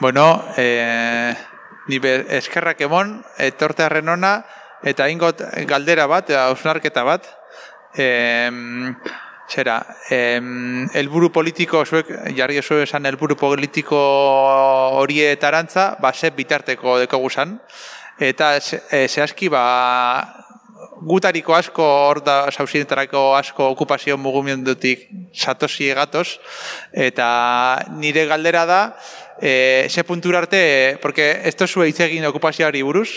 Bueno, eh, ni be, eskerrak emon, etorte ona, eta ingot galdera bat, hausnarketa bat. Eh, zera, eh, elburu politiko, zuek, jarri oso esan elburu politiko horietarantza, ba, ze bitarteko deko guzan. Eta eh, zehazki, ba, gutariko asko, hor da sauzinetarako asko okupazio mugumendutik satosi egatoz, eta nire galdera da, e, ze puntura arte, porque esto zue hitz egin okupazioari buruz,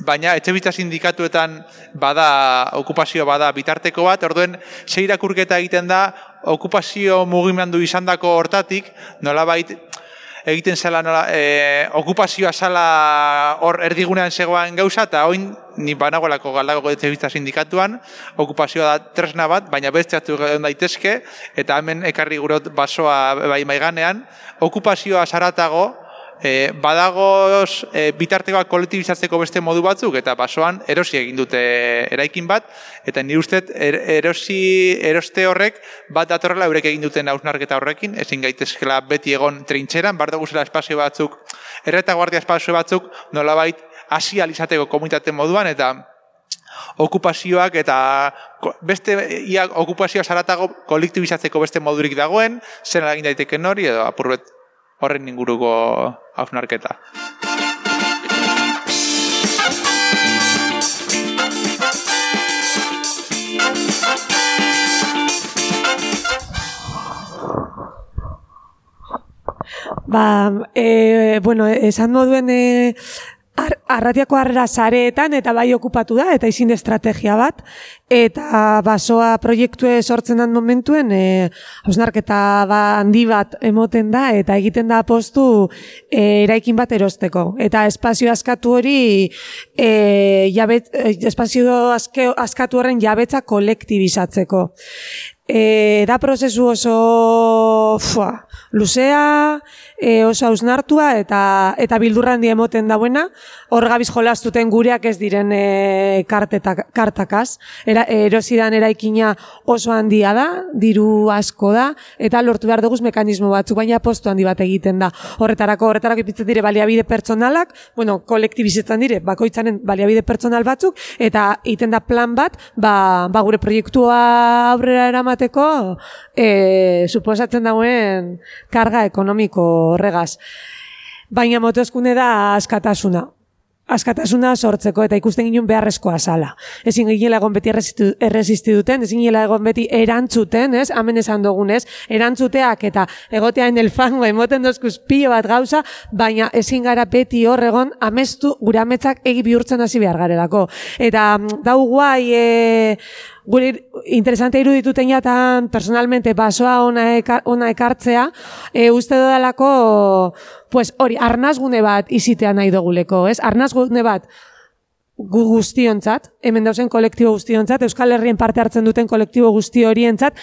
baina etxe sindikatuetan bada, okupazio bada bitarteko bat, orduen ze irakurketa egiten da, okupazio mugimendu izandako hortatik, nolabait egiten zela nola, e, okupazioa zala hor erdigunean zegoen gauza, eta oin ni banagoelako galdako etxe sindikatuan, okupazioa da tresna bat, baina beste atu daitezke, eta hemen ekarri gurot basoa bai maiganean, okupazioa zaratago, e, badagoz e, bitartekoak kolektibizatzeko beste modu batzuk eta basoan erosi egin dute eraikin bat. Eta ni uste er, erosi eroste horrek bat datorrela eurek egin duten hausnarketa horrekin ezin gaitezkela beti egon trintxeran bar zela espazio batzuk erreta guardia espazio batzuk nolabait hasi alizateko komunitate moduan eta okupazioak eta beste ia okupazioa saratago kolektibizatzeko beste modurik dagoen, zer egin daiteke hori edo apurbet horren inguruko hausnarketa. Ba, e, bueno, esan moduen e, Ar, arratiako harrera zareetan eta bai okupatu da, eta izin estrategia bat, eta basoa proiektue sortzen den momentuen, e, hausnarketa ba, handi bat emoten da, eta egiten da postu e, eraikin bat erosteko. Eta espazio askatu hori, e, jabet, e, espazio aske, askatu horren jabetza kolektibizatzeko. E, da prozesu oso fua, luzea, e, oso hausnartua eta eta bildurra handi emoten dauena, hor gabiz jolastuten gureak ez diren e, kartetak, kartakaz. Era, erosidan eraikina oso handia da, diru asko da, eta lortu behar duguz mekanismo batzuk, baina postu handi bat egiten da. Horretarako, horretarako ipitzen dire baliabide pertsonalak, bueno, kolektibizetan dire, bakoitzanen baliabide pertsonal batzuk, eta egiten da plan bat, ba, ba gure proiektua aurrera eramateko, e, suposatzen dauen karga ekonomiko horregaz. Baina motozkune da askatasuna. Askatasuna sortzeko eta ikusten ginen beharrezkoa sala. Ezin ginela egon beti erresisti duten, ezin ginela egon beti erantzuten, ez? Hemen esan dugunez, erantzuteak eta egotea en el fango emoten dozkuz pilo bat gauza, baina ezin gara beti horregon amestu gure ametzak egi bihurtzen hasi behar garelako. Eta mm, dau guai, e, gure interesante iruditu teinatan personalmente basoa ona, ona ekartzea, e, uste dudalako, pues hori, arnazgune bat izitea nahi duguleko, ez? Arnazgune bat gu guztiontzat, hemen dauzen kolektibo guztiontzat, Euskal Herrien parte hartzen duten kolektibo guzti horientzat,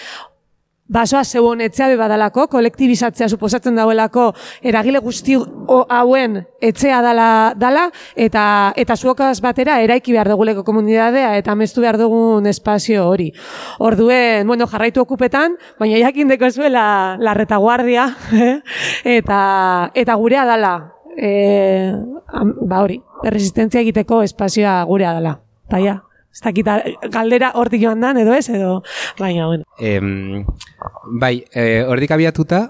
basoa zeuon etzea badalako, kolektibizatzea suposatzen dauelako eragile guzti hauen etxea dala, dala eta eta zuokaz batera eraiki behar duguleko komunidadea eta mestu behar dugun espazio hori. Orduen, bueno, jarraitu okupetan, baina jakin deko zuela la retaguardia eta, eta gurea dala. E, ba hori, resistentzia egiteko espazioa gurea dala. Baia. Ez dakita, galdera hortik joan dan, edo ez, edo, baina, bueno. Em, bai, e, hortik abiatuta,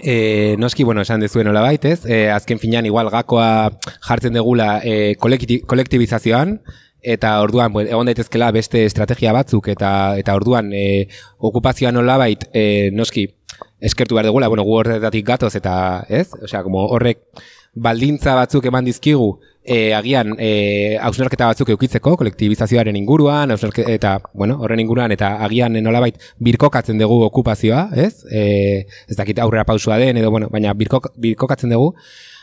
e, noski, bueno, esan dezuen hola baitez, e, azken finean igual gakoa jartzen degula e, kolektibizazioan, eta orduan, bueno, egon daitezkela beste estrategia batzuk, eta eta orduan, e, okupazioan hola bait, e, noski, eskertu behar degula, bueno, gu horretatik gatoz, eta, ez? Osea, como horrek baldintza batzuk eman dizkigu, e, agian e, hausnarketa batzuk eukitzeko, kolektibizazioaren inguruan, eta, bueno, horren inguruan, eta agian nolabait birkokatzen dugu okupazioa, ez? E, ez dakit aurrera pausua den, edo, bueno, baina birkok, birkokatzen dugu.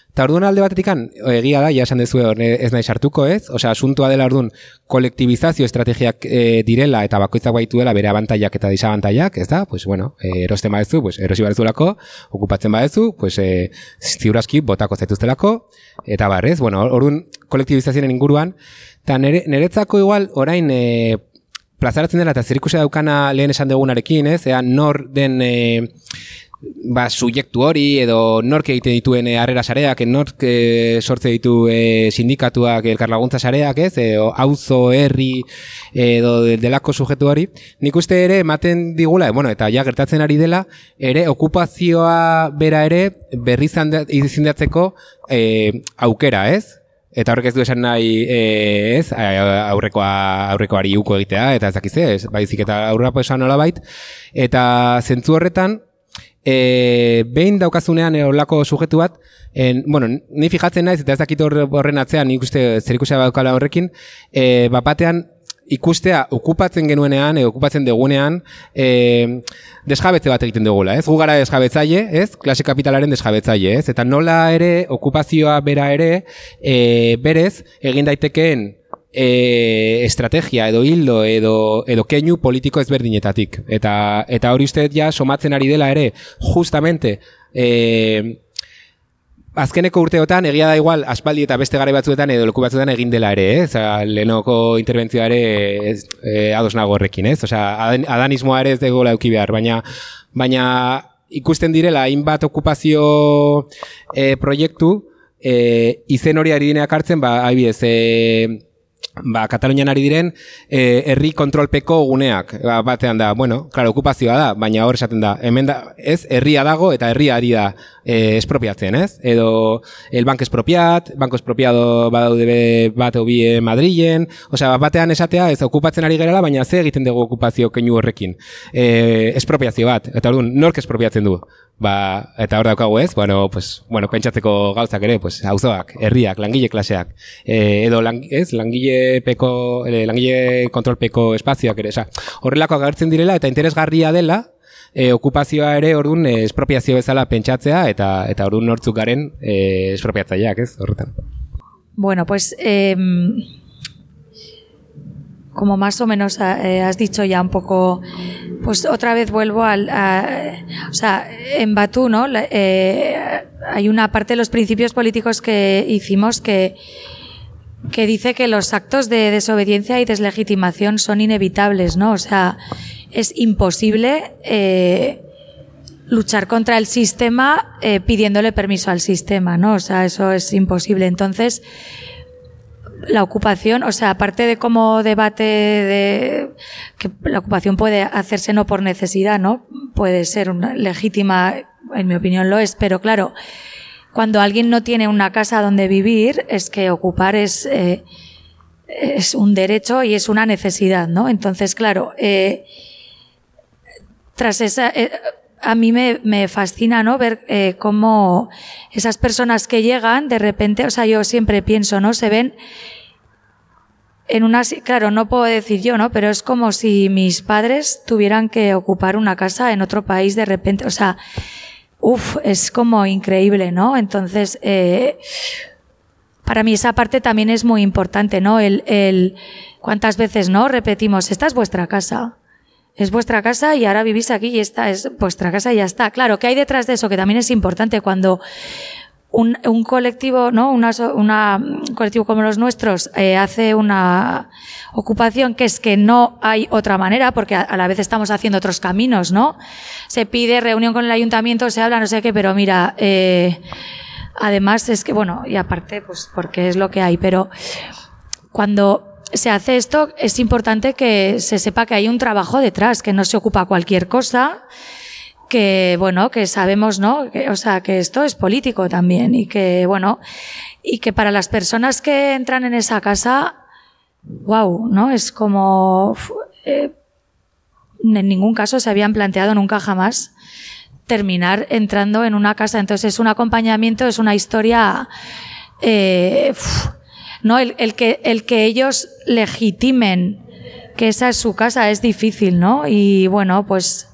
Eta orduan alde batetik egia da, ja esan dezu ez nahi sartuko ez, osea, asuntua dela orduan kolektibizazio estrategiak e, direla eta bakoitzak baituela bere abantaiak eta disabantaiak, ez da? Pues bueno, e, erosten badezu, pues erosi badezulako, okupatzen badezu, pues e, ziuraski botako zaituztelako, eta barrez, bueno, orduan kolektibizazioen inguruan, eta nere, neretzako igual, orain, e, plazaratzen dela eta zer daukana lehen esan dugunarekin, ez? Ea, nor den... E, ba, subjektu hori edo nork egiten dituen eh, harrera sareak, nork e, sortze ditu e, sindikatuak elkarlaguntza sareak, ez? Edo auzo herri edo delako sujetu hori. Nik uste ere ematen digula, bueno, eta ja gertatzen ari dela, ere okupazioa bera ere berri izindatzeko e, aukera, ez? Eta horrek ez du esan nahi ez, aurrekoa, aurrekoari uko egitea, eta ez dakiz ez, baizik eta aurrekoa esan nola bait. Eta zentzu horretan, e, behin daukazunean olako sujetu bat, en, bueno, ni fijatzen naiz, eta ez dakit horren atzean, nik uste zer ikusia horrekin, e, bapatean, ikustea okupatzen genuenean, edo okupatzen degunean, e, desjabetze bat egiten dugula, ez? Gu gara desjabetzaile, ez? Klase kapitalaren desjabetzaile, ez? Eta nola ere, okupazioa bera ere, e, berez, egin daitekeen e, estrategia edo hildo edo, edo keinu politiko ezberdinetatik. Eta, eta hori uste ja somatzen ari dela ere, justamente, e, azkeneko urteotan egia da igual aspaldi eta beste gare batzuetan edo leku batzuetan egin dela ere, eh? Osea, lehenoko interbentzioa ere ez, eh, ados nago horrekin, ez? Osea, adanismoa ere ez dugu lauki behar, baina baina ikusten direla hainbat okupazio eh, proiektu eh, izen hori ari dineak hartzen, ba, haibiez, eh, ba, Katalunian ari diren e, herri kontrolpeko guneak ba, batean da, bueno, claro, okupazioa da, baina hor esaten da, hemen da, ez, herria dago eta herria ari da e, espropiatzen, ez? Edo el bank espropiat, banko espropiado badaude bat obi Madrilen, osea, batean esatea ez okupatzen ari gerala, baina ze egiten dugu okupazio keinu horrekin. E, espropiazio bat, eta orduan, nork espropiatzen du? Ba, eta hor daukagu ez, bueno, pues, bueno, pentsatzeko gauzak ere, pues, auzoak, herriak, langile klaseak, e, edo lang, ez, langile peko, e, langile kontrolpeko espazioak ere, oza, horrelako agertzen direla eta interesgarria dela, e, okupazioa ere orduan e, espropiazio bezala pentsatzea eta eta orduan nortzuk garen e, espropiatzaileak, ez, horretan. Bueno, pues, eh, como más o menos has dicho ya un poco, pues otra vez vuelvo al, a, o sea, en Batú, ¿no? Eh, hay una parte de los principios políticos que hicimos que, que dice que los actos de desobediencia y deslegitimación son inevitables, ¿no? O sea, es imposible eh, luchar contra el sistema eh, pidiéndole permiso al sistema, ¿no? O sea, eso es imposible. Entonces, la ocupación, o sea, aparte de como debate de que la ocupación puede hacerse no por necesidad, ¿no? Puede ser una legítima, en mi opinión lo es, pero claro, cuando alguien no tiene una casa donde vivir, es que ocupar es, eh, es un derecho y es una necesidad, ¿no? Entonces, claro, eh, tras esa, eh, a mí me, me, fascina, ¿no? Ver eh, cómo esas personas que llegan, de repente, o sea, yo siempre pienso, ¿no? Se ven en una, claro, no puedo decir yo, ¿no? Pero es como si mis padres tuvieran que ocupar una casa en otro país de repente, o sea, uff, es como increíble, ¿no? Entonces, eh, para mí esa parte también es muy importante, ¿no? El, el, cuántas veces, ¿no? Repetimos, esta es vuestra casa es vuestra casa y ahora vivís aquí y esta es vuestra casa y ya está. Claro, ¿qué hay detrás de eso? Que también es importante cuando un, colectivo, ¿no? Una, una, un colectivo como los nuestros eh, hace una ocupación que es que no hay otra manera, porque a, a, la vez estamos haciendo otros caminos, ¿no? Se pide reunión con el ayuntamiento, se habla, no sé qué, pero mira, eh, además es que, bueno, y aparte, pues porque es lo que hay, pero cuando se hace esto, es importante que se sepa que hay un trabajo detrás, que no se ocupa cualquier cosa, que bueno, que sabemos, ¿no? Que, o sea, que esto es político también y que bueno, y que para las personas que entran en esa casa, wow, ¿no? Es como eh, en ningún caso se habían planteado nunca jamás terminar entrando en una casa. Entonces es un acompañamiento, es una historia eh, ¿no? El, el, que, el que ellos legitimen que esa es su casa es difícil, ¿no? Y bueno, pues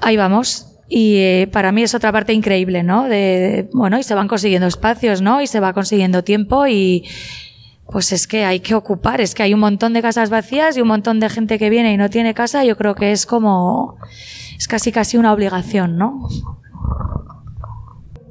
ahí vamos. Y eh, para mí es otra parte increíble, ¿no? De, de, bueno, y se van consiguiendo espacios, ¿no? Y se va consiguiendo tiempo y pues es que hay que ocupar, es que hay un montón de casas vacías y un montón de gente que viene y no tiene casa, yo creo que es como, es casi casi una obligación, ¿no?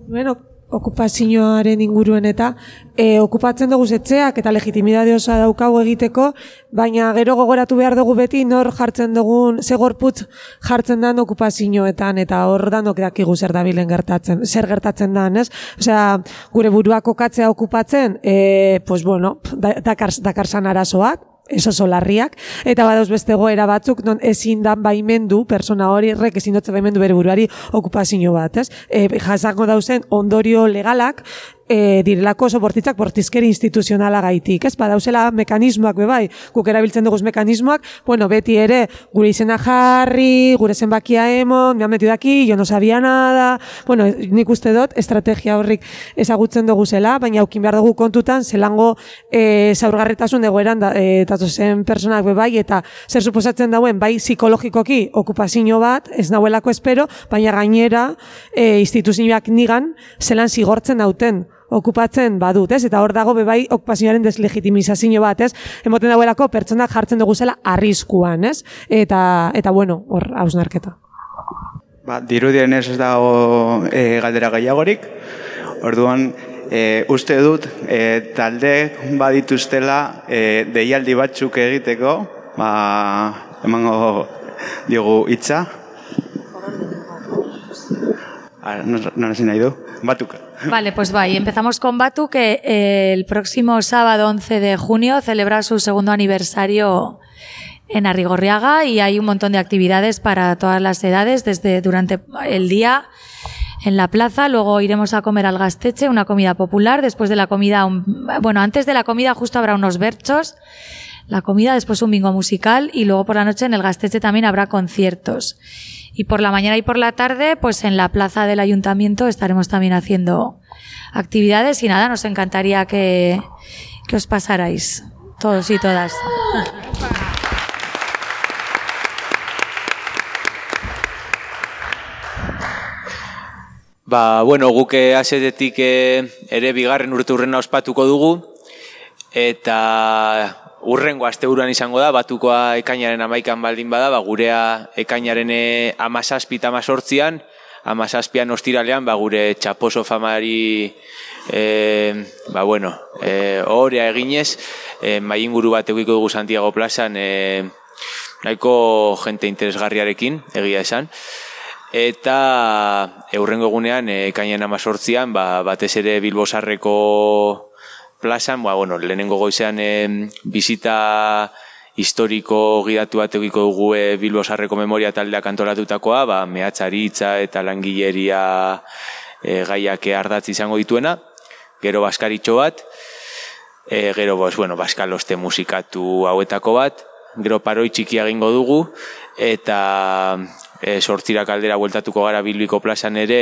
Bueno, okupazioaren inguruen eta e, okupatzen dugu etxeak eta legitimidade osoa daukagu egiteko, baina gero gogoratu behar dugu beti nor jartzen dugun, segorputz jartzen dan okupazioetan eta hor danok dakigu zer dabilen gertatzen, zer gertatzen dan, ez? Osea, gure buruak kokatzea okupatzen, e, pues bueno, dakar, dakarsan arazoak, eso solarriak, eta badauz beste goera batzuk non ezin dan baimendu, persona hori rek ezin dutze baimendu bere buruari okupazio bat, ez? E, jasango dauzen ondorio legalak, e, direlako oso bortitzak bortizkeri instituzionala gaitik, ez? Badauzela mekanismoak be bai, guk erabiltzen dugu mekanismoak, bueno, beti ere gure izena jarri, gure zenbakia emon, me han metido aquí, yo no sabía nada. Bueno, nik uste dut estrategia horrik ezagutzen dugu zela, baina aukin behar dugu kontutan zelango e, zaurgarritasun egoeran da, e, zen personak be bai eta zer suposatzen dauen bai psikologikoki okupazio bat, ez nahuelako espero, baina gainera e, instituzioak nigan zelan zigortzen dauten okupatzen badut, ez? Eta hor dago bebai okupazioaren deslegitimizazio bat, ez? Emoten dagoelako pertsonak jartzen dugu zela arriskuan, ez? Eta, eta bueno, hor hausnarketa. Ba, dirudien ez dago e, galdera gehiagorik. Orduan, e, uste dut, e, talde badituztela e, deialdi batzuk egiteko, ba, emango diogu hitza. No, no, nahi du. Batuk. Vale, pues va. Y empezamos con Batu, que eh, el próximo sábado 11 de junio celebra su segundo aniversario en Arrigorriaga y hay un montón de actividades para todas las edades desde durante el día en la plaza, luego iremos a comer al gasteche, una comida popular, después de la comida, bueno, antes de la comida justo habrá unos berchos, la comida, después un bingo musical y luego por la noche en el gasteche también habrá conciertos. Y por la mañana y por la tarde, pues en la plaza del ayuntamiento estaremos también haciendo actividades y nada, nos encantaría que, que os pasarais, todos y todas. Ba, bueno, guke asetetik eh, ere bigarren urte urrena ospatuko dugu, eta urrengo asteburuan izango da, batukoa ekainaren amaikan baldin bada, ba, gurea ekainaren e, amazazpi eta amazortzian, amazazpian ostiralean, ba, gure txaposo famari, e, ba, bueno, e, horea eginez, e, mai inguru bat egiko dugu Santiago Plazan, e, nahiko jente interesgarriarekin, egia esan, eta eurrengo egunean, e, ekainaren amazortzian, ba, batez ere Bilbosarreko plazan, ba, bueno, lehenengo goizean e, bizita historiko gidatu bat egiko dugu e, Bilbo Sarreko Memoria taldeak antolatutakoa, ba, mehatzaritza eta langileria e, gaiak ardatz izango dituena, gero baskaritxo bat, e, gero, bos, bueno, baskaloste musikatu hauetako bat, gero paroi txiki egingo dugu, eta e, sortzira kaldera bueltatuko gara Bilbiko plazan ere,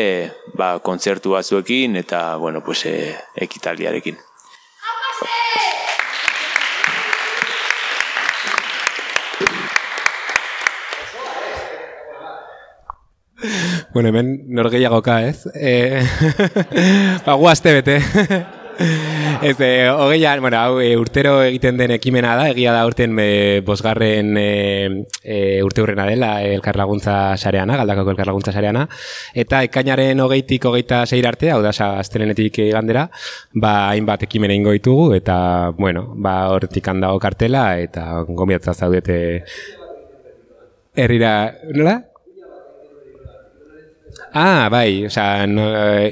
ba, kontzertu batzuekin, eta, bueno, pues, e, ekitaldiarekin. Bueno, hemen norgeiagoka, ez? E, ba, guazte bete. Ez, e, hogeian, bueno, hau e, urtero egiten den ekimena da, egia da urten e, bosgarren e, e, urte hurrena dela elkarlaguntza sareana, galdakako elkarlaguntza sareana, eta ekainaren hogeitik hogeita zeir arte, hau da, astelenetik gandera, ba, hainbat ekimen ingo ditugu, eta, bueno, ba, hortik handago kartela, eta gomiatza zaudete herrira, nola? Ah, bai, osea, no,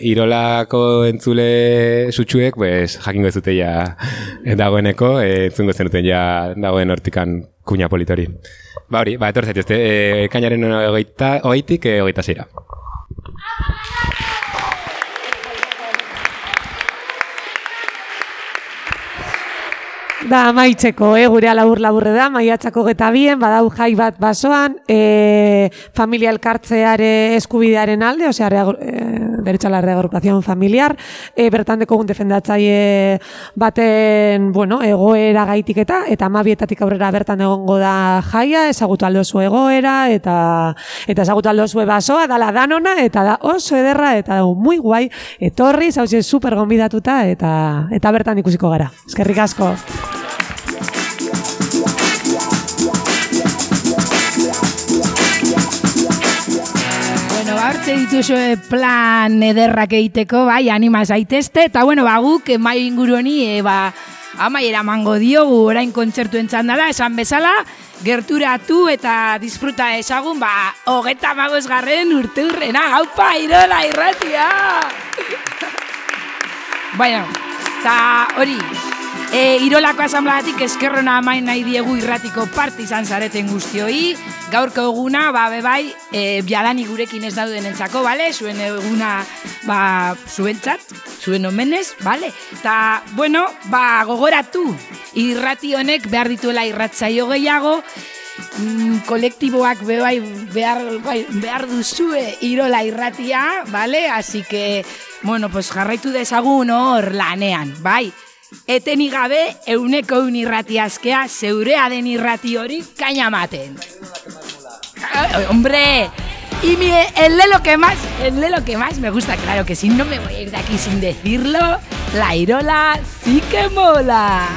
irolako entzule sutsuek, pues, jakingo zute ja dagoeneko, e, entzungo zenuten ja dagoen hortikan kuña politori. Ba hori, ba, etortzait, ez, e, kainaren hogeita, hogeitik, e, hogeita zira. Da, maitzeko, eh, gure alabur laburre da, maiatzako geta bien, badau jai bat basoan, e, familia elkartzeare eskubidearen alde, osea, rea, e, derecho a la reagrupación familiar, e, bertan deko defendatzaile baten, bueno, egoera gaitik eta, eta amabietatik aurrera bertan egongo da jaia, ezagutu aldozu egoera, eta eta ezagutu aldozu basoa, dala danona, eta da oso ederra, eta da muy guai, etorri, zauzi super gonbidatuta, eta, eta bertan ikusiko gara. Eskerrik asko. Hartze dituzue plan ederrak egiteko, bai, anima zaitezte, eta bueno, ba, guk, mai inguru honi, e, ba, amaiera mango diogu, orain kontzertu entzandala, esan bezala, gerturatu eta disfruta ezagun, ba, hogeta magoz garren urte urrena, haupa, irola, irratia! bueno, eta hori, e, irolako asambladatik eskerrona amain nahi diegu irratiko part izan zareten guztioi, gaurko eguna, ba, bebai, e, bialani gurekin ez dauden entzako, bale? Zuen eguna, ba, zuentzat, zuen omenez, bale? Ta, bueno, ba, gogoratu, irrati honek behar dituela irratzaio gehiago, mm, kolektiboak bebai behar, bai, behar duzue irola irratia, bale? Así que, bueno, pues jarraitu dezagun hor lanean, bai? Eteni gabe, euneko eun irrati askea, zeurea den irrati hori kaina maten. Ah, Hombre, y mi, el de lo que más, el de lo que más me gusta, claro que si no me voy a ir de aquí sin decirlo, la Irola sí que mola.